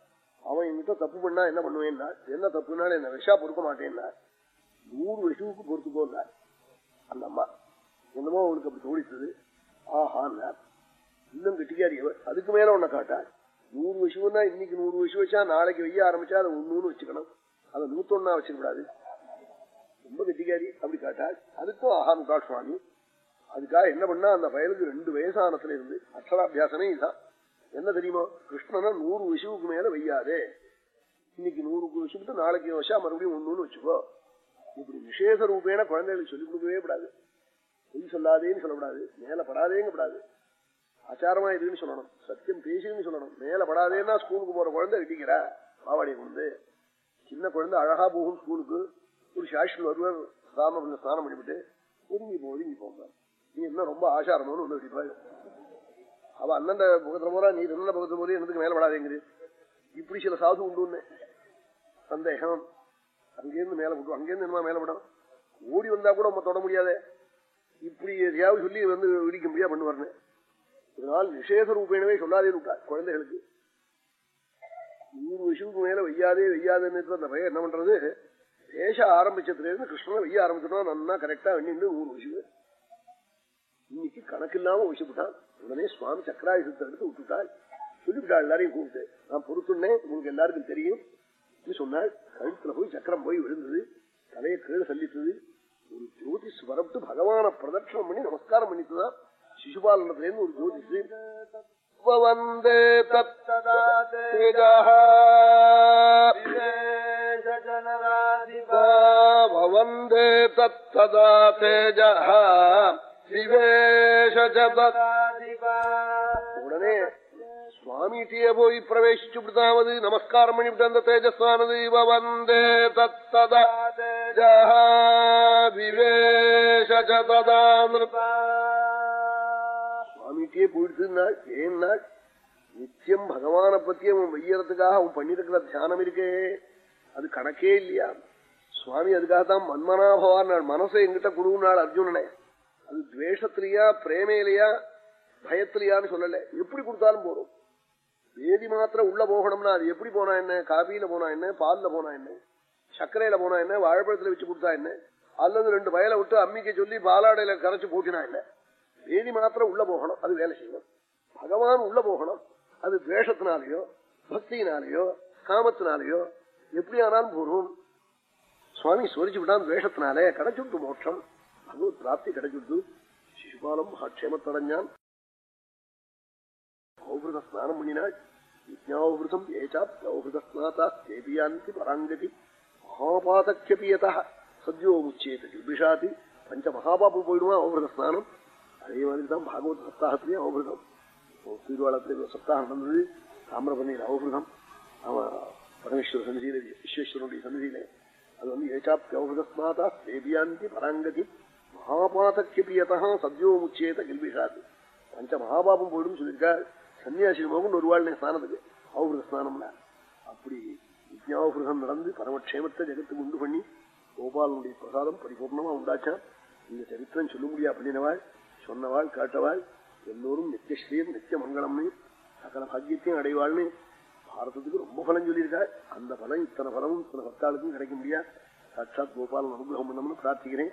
அவன் என்கிட்ட தப்பு பண்ணா என்ன பண்ணுவேன் என்ன தப்புனாலும் என்ன விஷா பொறுக்க மாட்டேன் நூறு விஷுவுக்கு பொறுத்துக்கோன்னார் அந்த அம்மா என்னமோ அவனுக்கு அப்படி தோடித்தது ஆஹான் இன்னும் கெட்டிக்காரி அவர் அதுக்கு மேல உன்னை காட்டா. நூறு விஷயம்னா இன்னைக்கு நூறு விஷயம் வச்சா நாளைக்கு வெய்ய ஆரம்பிச்சா அதை ஒன்னு வச்சுக்கணும். அதை நூத்தொன்னா வச்சிடக்கூடாது. ரொம்ப கெட்டிக்காரி அப்படி காட்டாள் அதுக்கும் ஆஹான் காட் சுவாமி. அதுக்காக என்ன பண்ணா அந்த பயலுக்கு ரெண்டு வயசானத்துல இருந்து அக்ஷராபியாசமே இதுதான் என்ன தெரியுமா? கிருஷ்ணனா நூறு விஷுவுக்கு மேல வையாதே இன்னைக்கு நூறுக்கு விஷுக்கிட்டு நாளைக்கு வருஷம் மறுபடியும் ஒண்ணுன்னு வச்சுக்கோ. இப்படி விசேஷ ரூபேன குழந்தைகளுக்கு சொல்லிக் கொடுக்கவே கூடாது. பொய் சொல்லாதேன்னு சொல்லக்கூடாது. மேல படாதேங்க கூடாது. ஆச்சாரமா இதுன்னு சொல்லணும். சத்தியம் பேசுன்னு சொல்லணும். மேல படாதேன்னா ஸ்கூலுக்கு போற குழந்தை இடிக்கிறா பாவாடியை குழந்தை சின்ன குழந்தை அழகா போகும் ஸ்கூலுக்கு. ஒரு சாஷில் வருவார் ஸ்நானம் ஸ்நானம் பண்ணிவிட்டு ஒதுங்கி போ ஒதுங்கி போங்க நீ என்ன ரொம்ப ஆச்சாரமானு ஒண்ணு அடிப்பாள் அவ அண்ணன் பக்கத்துல போறா நீ என்ன பக்கத்துல போறே என்னதுக்கு மேல படாதேங்குது. இப்படி சில சாது உண்டு சந்தேகம். அங்கேருந்து மேல விட்டு அங்கேருந்து என்ன மேல விடும் ஓடி வந்தா கூட நம்ம தொட முடியாதே. இப்படி எதையாவது சொல்லி வந்து இடிக்க முடியா பண்ணுவார்னு இதனால் விசேஷ ரூபேனவே சொல்லாதே விட்டார் குழந்தைகளுக்கு. நூறு விஷயத்துக்கு மேல வெய்யாதே வெய்யாதுன்னு அந்த பையன் என்ன பண்றது? பேச ஆரம்பிச்சதுலேருந்து கிருஷ்ணனை வெய்ய ஆரம்பிச்சிட்டோம் நன்னா கரெக்டா வெண்ணிட்டு நூறு விஷயம் இன்னைக்கு கணக்கில்லாம விஷயப்பட்டான் உடனே சுவாமி சக்கராயுஷத்தை எடுத்து விட்டுட்டாள் சொல்லிவிட்டாள் எல்லாரையும் கூப்பிட்டு. நான் பொறுத்துன்னேன் உங்களுக்கு எல்லாருக்கும் தெரியும். சொன்னாள் கழுத்துல போய் சக்கரம் போய் விழுந்தது தலையை கீழே சல்லித்தது ஒரு ஜோதிஷ் வரப்பட்டு பகவான பிரதட்சணம் பண்ணி நமஸ்காரம் பண்ணிட்டுதான் சிசுபாலனத்திலேருந்து ஒரு ஜோதிஷ். வந்தே தத்தே தத்ததா தேஜ உடனே சுவாமிகிட்டே போய் பிரவேசிச்சு விடுதாவது நமஸ்காரம் பண்ணிவிட்டு அந்த தேஜஸ்வானது இவ வந்தே தத்ததா விவேஷதா சுவாமிகிட்டே போயிடுச்சுன்னாள் ஏன்னாள் நித்தியம் பகவான பத்தி அவன் வெய்யறதுக்காக அவன் பண்ணிருக்கிற தியானம் இருக்கே அது கணக்கே இல்லையா சுவாமி அதுக்காகத்தான் மன்மனாபவான் மனசை எங்கிட்ட கொடுனாள் அர்ஜுனனே அது துவேஷத்திலையா பிரேமையிலையா பயத்திலையான்னு சொல்லல எப்படி கொடுத்தாலும் போறோம் வேதி மாத்திரம் உள்ள போகணும்னா அது எப்படி போனா என்ன? காபியில போனா என்ன? பால்ல போனா என்ன? சர்க்கரையில போனா என்ன? வாழைப்பழத்துல வச்சு கொடுத்தா என்ன? அல்லது ரெண்டு வயலை விட்டு அம்மிக்க சொல்லி பாலாடையில கரைச்சு போட்டினா என்ன? வேதி மாத்திரம் உள்ள போகணும். அது வேலை செய்யணும். பகவான் உள்ள போகணும். அது துவேஷத்தினாலேயோ பக்தியினாலேயோ காமத்தினாலேயோ எப்படி ஆனாலும் போகும் சுவாமி சோரிச்சு விட்டான் துவேஷத்தினாலே. கிடைச்சுட்டு மோட்சம். பகவத் பிராப்தி கிடைச்சுட்டு. சிசுபாலம் மகாட்சேமத்தடைஞ்சான் ஔபிருத ஸ்நானம் பண்ணினாள் ஏச்சா ஏச்சாப்தௌபிருத ஸ்நாதா தேபியாந்தி பராங்கதி மகாபாதக்கியபியதா சத்யோ முச்சேது கிபிஷாதி பஞ்ச மகாபாபம் போயிடுமா ஔபிருத ஸ்நானம் அதே மாதிரி தான் பாகவத் சப்தாகத்திலேயே ஔபிருதம் திருவாளத்தில் சப்தாகம் நடந்தது தாமிரபண்ணியில் ஔபிருதம் அவன் பரமேஸ்வர சன்னிதியில விஸ்வேஸ்வரனுடைய சன்னிதியில அது வந்து ஏச்சாப்தியௌபிருதஸ்மாதா தேபியாந்தி பராங்கதி மகாபாதக்கியபியதா சத்யோ முச்சேத கில்பிஷாதி பஞ்ச மகாபாபம் போயிடும் சொல்லியிருக்காள் சன்னியாசி மகன் ஒரு வாழ் ஸ்நானத்துக்கு அவருடைய ஸ்நானம்னா அப்படி விஜயாபிரகம் நடந்து பரமக்ஷேமத்தை ஜெகத்துக்கு உண்டு பண்ணி கோபாலனுடைய பிரசாதம் பரிபூர்ணமா உண்டாச்சான் இந்த சரித்திரம் சொல்ல முடியா? பண்ணினவாள் சொன்னவாள் காட்டவாள் எல்லோரும் நித்தியஸ்ரீயும் நித்திய மங்களம்னு சகல பாக்கியத்தையும் அடைவாள்னு பாரதத்துக்கு ரொம்ப பலம் சொல்லியிருக்காள் அந்த பலம் இத்தனை பலமும் இத்தனை பக்தாளுக்கும் கிடைக்க முடியாது சாட்சாத் கோபாலன் அனுகிரகம் பண்ணணும்னு பிரார்த்திக்கிறேன்.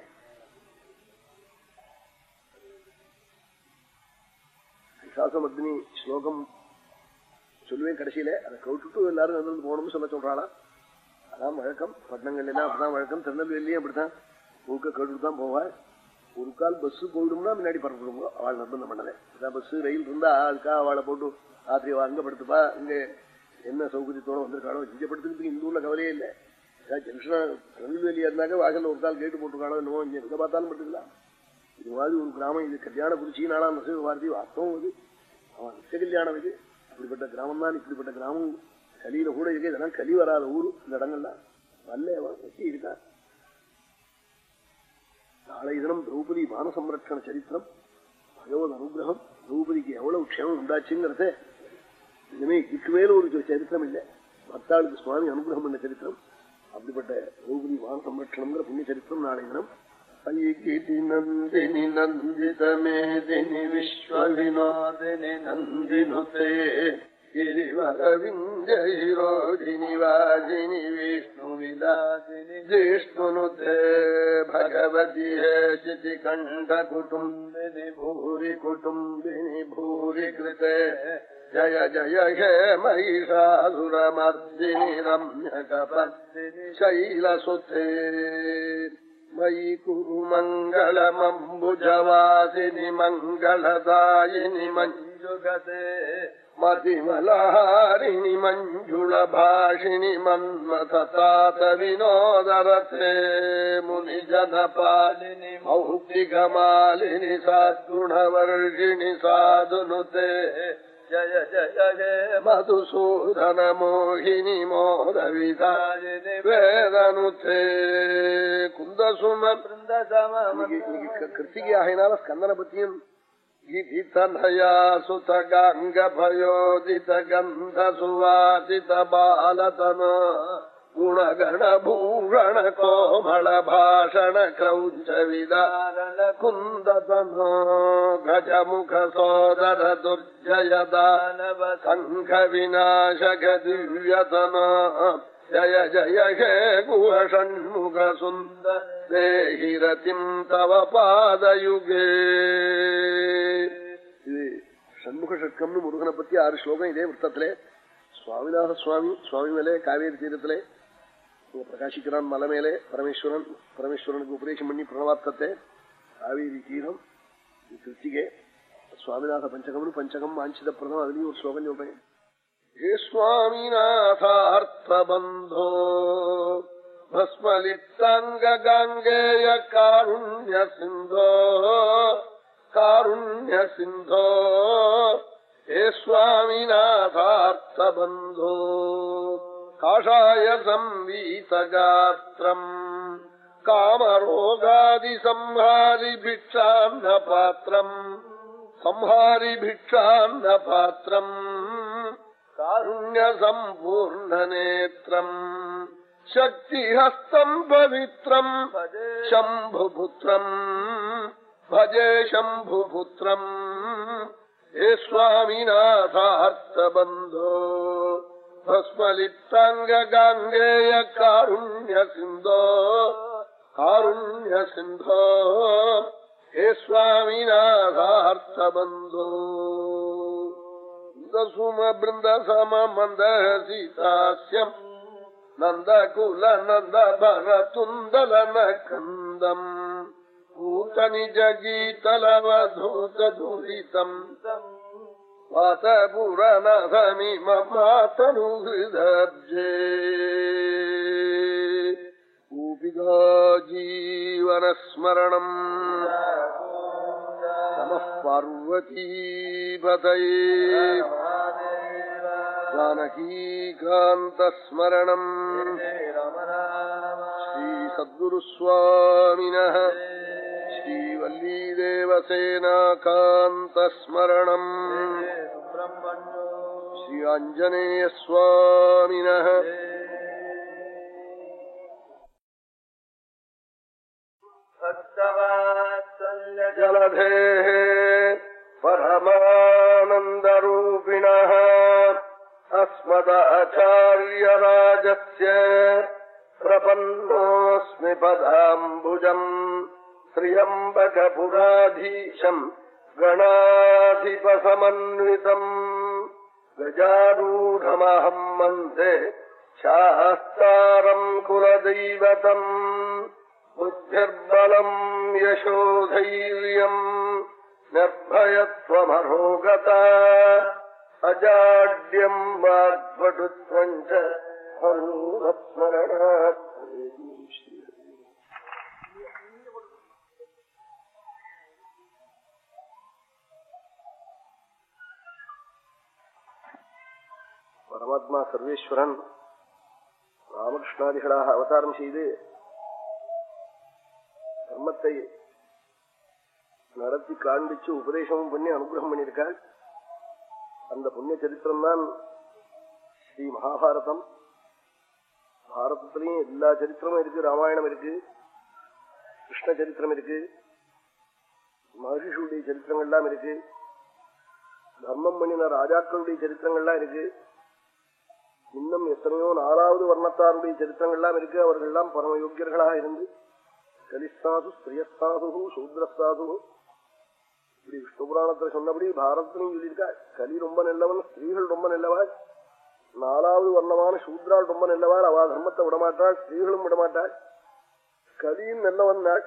விசாசம் அக்னி ஸ்லோகம் சொல்லுவேன் கடைசியில. அதை கவுட்டுட்டு எல்லாரும் வந்து போகணும்னு சொல்ல சொல்றாளா? அதான் வழக்கம். பட்டணங்கள் எல்லாம் அப்படிதான் வழக்கம். திருநெல்வேலியும் அப்படித்தான். முழுக்க கேட்டுட்டு தான் போவாள். ஒரு கால் பஸ் போயிடும்னா முன்னாடி பரப்பிடுவோம் அவள் நிர்பந்தம் பண்ணல. அதான் பஸ் ரயில் இருந்தா அதுக்காக அவளை போட்டு ராத்திரி அங்க படுத்துப்பா. இங்க என்ன சௌகரியத்தோட வந்திருக்காளோ இங்க இந்த ஊர்ல கவலையே இல்லை. ஏதாவது ஜங்ஷனா திருநெல்வேலியா இருந்தாக்க வாசல்ல ஒரு கால் கேட்டு போட்டுருக்காளோ என்னமோ இங்க எங்க பார்த்தாலும் பட்டுக்கலாம் இது மாதிரி ஒரு கிராமம். இது கல்யாண குறிச்சி நாளா நரசிம்ம அர்த்தம் வாஸ்தவம் இது. அவன் நிச்சய கல்யாணம் இது. அப்படிப்பட்ட கிராமம் தான் இப்படிப்பட்ட கிராமம். கலியில கூட இருக்கு. இதெல்லாம் கலி வராத ஊரு இந்த இடங்கள்லாம் வல்ல அவன் வச்சு இருக்கான். நாளை தினம் திரௌபதி மான சம்ரட்சண சரித்திரம் பகவத் அனுகிரகம். திரௌபதிக்கு எவ்வளவு க்ஷேமம் உண்டாச்சுங்கிறத இனிமே இதுக்கு மேல ஒரு சரித்திரம் இல்லை. பக்தாளுக்கு சுவாமி அனுகிரகம் பண்ண சரித்திரம். அப்படிப்பட்ட திரௌபதி மான சம்ரட்சணம்ங்கிற புண்ணிய சரித்திரம் நாளை தினம் गिरि नन्दिनि नन्दितमेदिनि विश्वविनोदिनि नन्दिनुते गिरिवरविञ्जहिरोदिनि वाजिनि विष्णुविलासिनि जिष्णुनुते भगवति हेचिति कण्ठकुटुम्बिनि भूरि कुटुम्बिनि भूरि कृते जय जय हे महिषासुरमर्दिनि रम्यकपर्दिनि शैलसुते மயி குரு மங்களமம்புஜவாசினி மங்களதாயினி மஞ்சுகதே மதிமலாரிணி மஞ்சுளபாஷிணி மன்மதாத வினோதரத்தே முனிஜனபாலினி மௌக்திகமாலினி சாத்குணவர்ஷிணி சாதுனுதே. जय जय हे मधुसूदन मोहिनी मोदविधायिनि वेदनुते குந்தசும கிருத்திகை ஆகினால ஸ்கந்தனை பத்தியும் கீதிதனயா சுதகாங்க பயோதித கந்த சுவாசித பாலதன குணகண பூஷண கோமள பாஷண கிரௌஞ்ச விதாரண குந்ததனோ கஜமுக சோதர துர்ஜயதானவ சங்க விநாசக திவ்யதனோ ஜய ஜய ஹே குஹஷண்முக சுந்தர தேஹிரதிம் தவ பாதயுகே இது சண்முக ஷட்கம்னு முருகனை பத்தி ஆறு ஸ்லோகம் இதே விருத்தத்திலே சுவாமிநாத சுவாமி சுவாமி மேலே காவேரி தீரத்திலே இங்க பிரகாசிக்கிறான் மலை மேலே பரமேஸ்வரன் பரமேஸ்வரனுக்கு உபதேசம் பண்ணி பிரணவார்த்தத்தை காவேரி தீரம் கிருத்திகை சுவாமிநாத பஞ்சகம்னு பஞ்சகம் வாஞ்சித பிரதம் அதுலயும் ஒரு ஸ்லோகம் சொல்றேன். ஹே சுவாமிநாதார்த்தபந்தோ பஸ்மலிப்தாங்கேய காருண்ய சிந்தோ காருண்ய சிந்தோ ஹே சுவாமிநாதார்த்தபந்தோ. काषाय संवीतगात्रम् कामरोगादिसंहारि भिक्षान्नपात्रम् संहारि भिक्षान्नपात्रम् कारुण्यसम्पूर्णनेत्रम् शक्तिहस्तम् पवित्रम् शम्भुपुत्रम् भजे शम्भुपुत्रम् हे स्वामिनाथार्थबन्धो ഭസ്മലിപ്താംഗാംഗേയ കാരുണ്യ സിന്ധോ കാരുണ്യ സിന്ധോ ഹേ സ്വാമിനാഥാർത്ഥബന്ധോ സുമബൃന്ദസമന്ദീതാസ്യം നന്ദകുല നന്ദഭരതുന്ദലന കന്ദം കൂതനിജഗീതലവധൂതധൂരിതം वातपुरनधमिममातनुहृदब्जे कूपिका जीवनस्मरणम् नमः पार्वतीपतये जानकीकान्तस्मरणम् श्रीसद्गुरुस्वामिनः श्रीवल्लीदेवसेनाकान्तस्मरणम्। श्री आञ्जनेयस्वामिनः जलधेः परमानन्दरूपिणः। अस्मदाचार्यराजस्य प्रपन्नोऽस्मि ஸ்ரீயம்பகபுராதீசம் கணாதிபசமன்விதம் கஜாரூடமஹம் வந்தே சாஸ்தாரம் குலதெய்வதம் புத்திர்பலம் யசோதைரியம் நிர்பயத்வமரோகதா அஜாட்யம் வாக்பட்டுத்வஞ்ச அனுரத்மரணாத் பரமாத்மா சர்வேஸ்வரன் ராமகிருஷ்ணாதிகளாக அவதாரம் செய்து தர்மத்தை நடத்தி காண்பிச்சு உபதேசமும் பண்ணி அனுகிரகம் பண்ணியிருக்காள் அந்த புண்ணிய சரித்திரம் தான் ஸ்ரீ மகாபாரதம் பாரதத்திலையும் எல்லா சரித்திரமும் இருக்கு ராமாயணம் இருக்கு கிருஷ்ண சரித்திரம் இருக்கு மகிஷுடைய சரித்திரங்கள்லாம் இருக்கு தர்மம் பண்ணின ராஜாக்களுடைய சரித்திரங்கள்லாம் இருக்கு இன்னும் எத்தனையோ நாலாவது வர்ணத்தாருடைய சரித்திரங்கள்லாம் இருக்கு. அவர்கள்லாம் பரமயோக்கியர்களாக இருந்து கலிஸ்தாது ஸ்திரியஸ்தாது சூத்ரஸ்தாது. இப்படி விஷ்ணு புராணத்துல சொன்னபடி பாரதத்திலையும் சொல்லியிருக்கா கலி ரொம்ப நல்லவன் ஸ்திரீகள் ரொம்ப நல்லவாள் நாலாவது வர்ணமான சூத்ராள் ரொம்ப நல்லவாள். அவா தர்மத்தை விடமாட்டாள் ஸ்திரீகளும் விடமாட்டாள். கலியும் நல்லவன் நாள்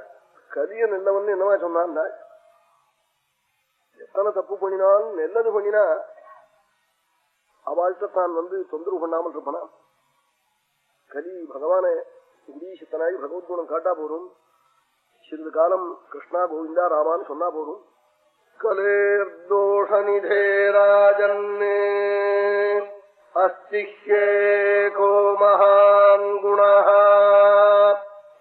கலிய நல்லவன் என்னவா சொன்னான் நாள் எத்தனை தப்பு பண்ணினாலும் நல்லது பண்ணினா அவள்கிட்ட தான் வந்து தொந்தரவு பண்ணாமல் இருப்பனா? கலி பகவான இண்டீசத்தனாகி பகவத் குணம் காட்டா போறோம் சிறிது காலம் கிருஷ்ணா கோவிந்தா ராமான்னு சொன்னா போறோம் கலேர்தோஷனிதேராஜன்னே அஸ்திஹே கோ மகான் குண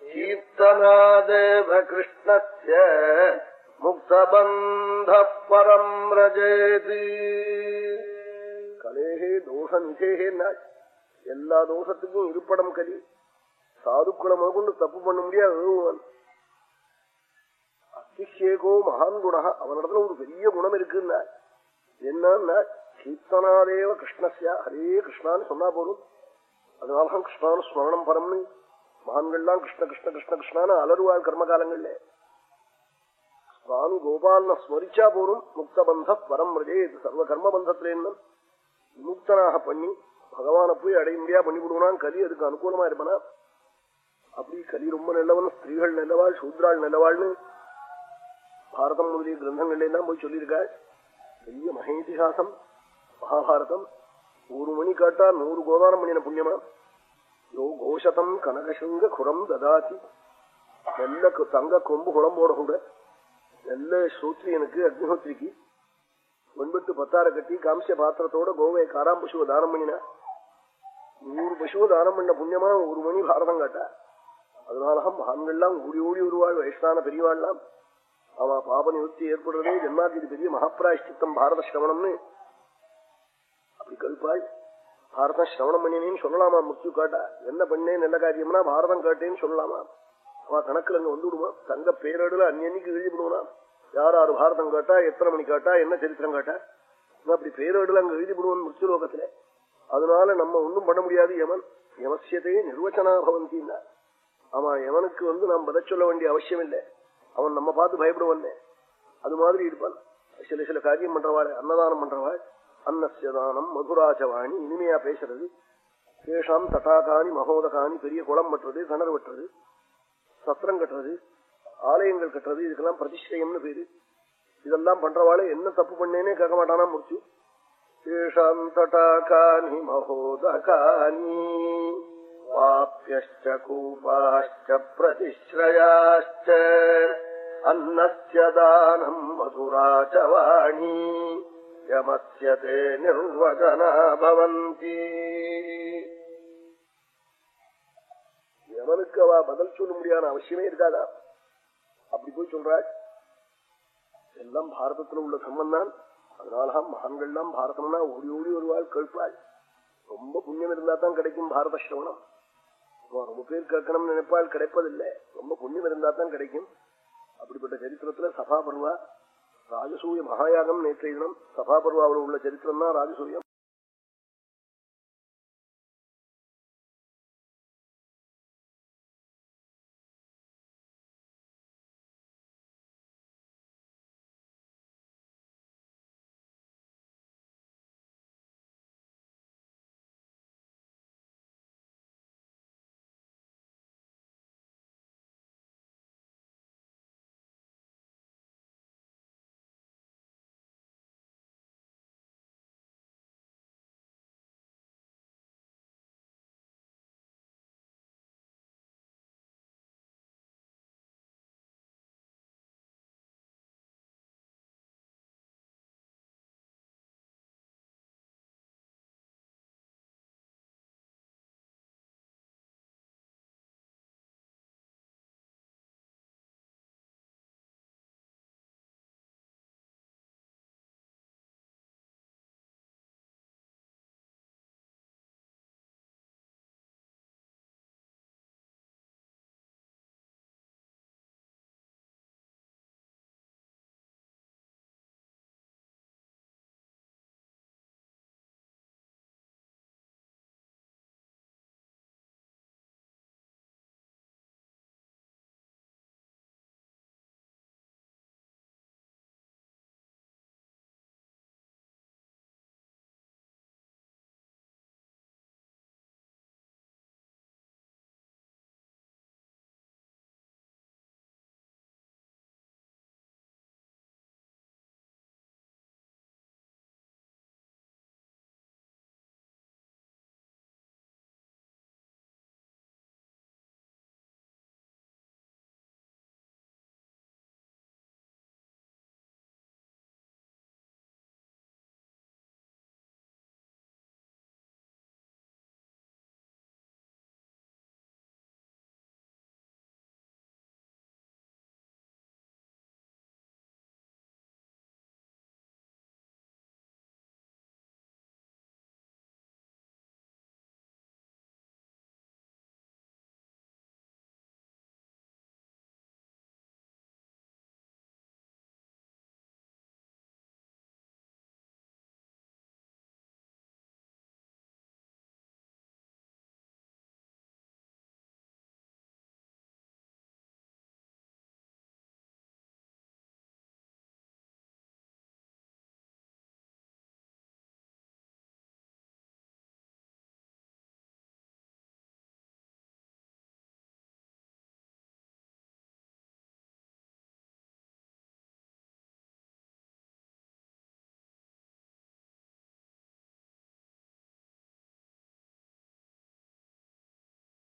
கீர்த்தனாதேவ கிருஷ்ணஸ்ய முக்தபந்த பரம் ரஜேதி. கலேகே தோஷ நிதேகே எல்லா தோஷத்துக்கும் இருப்படம் கலி சாதுக்களை முதற்கொண்டு தப்பு பண்ண முடியாது அத்திஷேகோ மகான் குணா அவனிடத்துல ஒரு பெரிய குணம் இருக்குன்னா. என்னன்னா கீர்த்தனாதேவ கிருஷ்ணஸ்யா. ஹரே கிருஷ்ணான்னு சொன்னா போதும். அதனாலதான் கிருஷ்ணானு ஸ்மரணம் பரம்னு மகான்கள்லாம் கிருஷ்ண கிருஷ்ண கிருஷ்ண கிருஷ்ணான்னு அலருவாள் கர்ம காலங்கள்ல சுவாமி கோபாலனை ஸ்மரிச்சா போரும் முக்தபந்த பரம் ரஜே சர்வ கர்ம பந்தத்துல என்ன விமுக்தனாக பண்ணி பகவானை போய் அடைய முடியா பண்ணி விடுவான்? கலி அதுக்கு அனுகூலமா இருப்பனா? அப்படி கலி ரொம்ப நல்லவன் ஸ்திரீகள் நல்லவாள் சூத்ராள் நல்லவாள்னு பாரதம் முதலிய கிரந்தங்கள்ல எல்லாம் போய் சொல்லியிருக்காள் பெரிய மகேதிகாசம் மகாபாரதம். ஒரு மணி காட்டா நூறு கோதானம் பண்ணின புண்ணியமா? யோ கோஷதம் கனகசுங்க குரம் ததாச்சி நல்ல தங்க கொம்பு குளம்போட கூட நல்ல சூத்ரியனுக்கு அக்னிஹோத்திரிக்கு. ஒன்பட்டு பத்தார கட்டி காம்சிய பாத்திரத்தோட கோவை காராம் பசுவை தானம் பண்ணினா. நூறு பசுவை தானம் பண்ண புண்ணியமா ஒரு மணி பாரதம் காட்டா. அதனாலதான் மகான்கள்லாம் ஓடி ஓடி வருவாள் வயசான பெரியவாள்லாம். அவ பாப நிவர்த்தி ஏற்படுறதே ஜென்மாதி பெரிய மகாபிராஷ்டித்தம் பாரத சிரவணம்னு. அப்படி கல்பாள் பாரதம் சிரவணம் பண்ணினேன்னு சொல்லலாமா முக்கிய காட்டா? என்ன பண்ணேன் நல்ல காரியம்னா பாரதம் காட்டேன்னு சொல்லலாமா? அவ கணக்குல அங்க வந்து விடுவான் தங்க பேரடுல அன்னன்னைக்கு எழுதி விடுவான்? யார் பாரதம் கேட்டா எத்தனை மணி கேட்டா என்ன சரித்திரம் கேட்டா? அப்படி பேரோடுல அங்க எழுதி விடுவான் முக்கிய அதனால நம்ம ஒன்றும் பண்ண முடியாது யமன். யமசியத்தையே நிர்வச்சனா பவந்தின்னா ஆமா யவனுக்கு வந்து நாம் பதில் சொல்ல வேண்டிய அவசியம் இல்லை. அவன் நம்ம பார்த்து பயப்படுவான். அது மாதிரி இருப்பான். சில சில காரியம் பண்றவாள் அன்னதானம் பண்றவாள். அன்னசியதானம் மதுராஜவாணி இனிமையா பேசுறது. தேஷாம் தட்டாகாணி மகோதகாணி பெரிய குளம் வெட்டுறது கிணறு வெட்டுறது சத்திரம் கட்டுறது. ஆலயங்கள் கட்டுறது இதுக்கெல்லாம் பிரதிஷ்டயம்னு பேரு. இதெல்லாம் பண்றவாளே என்ன தப்பு பண்ணேனே கேட்க மாட்டானா முடிச்சு ஏஷாம் தட்டாகானி மகோதகானி வாப்பியஷ்ட கூபாஷ்ட பிரதிஷ்ரயாஷ்ட அன்னஸ்யதானம் மதுராச்சவாணி யமஸ்யதே நிர்வகனா பவந்தி. எவனுக்கு அவ பதில் சொல்ல முடியாத அவசியமே இருக்காதா? அப்படி போய் சொல்றாள் எல்லாம் பாரதத்துல உள்ள சம்மன் தான். அதனாலதான் மகான்கள்லாம் பாரதம்னா ஓடி ஓடி வருவாள் கேட்பாள். ரொம்ப புண்ணியம் இருந்தா தான் கிடைக்கும் பாரத சிரவணம் ரொம்ப பேர் கேட்கணும்னு நினைப்பாள் கிடைப்பதில்லை. ரொம்ப புண்ணியம் இருந்தா தான் கிடைக்கும். அப்படிப்பட்ட சரித்திரத்துல சபா பருவா ராஜசூய மகாயாகம் நேற்றைய தினம் சபாபர்வாவில் உள்ள சரித்திரம் தான் ராஜசூயம்.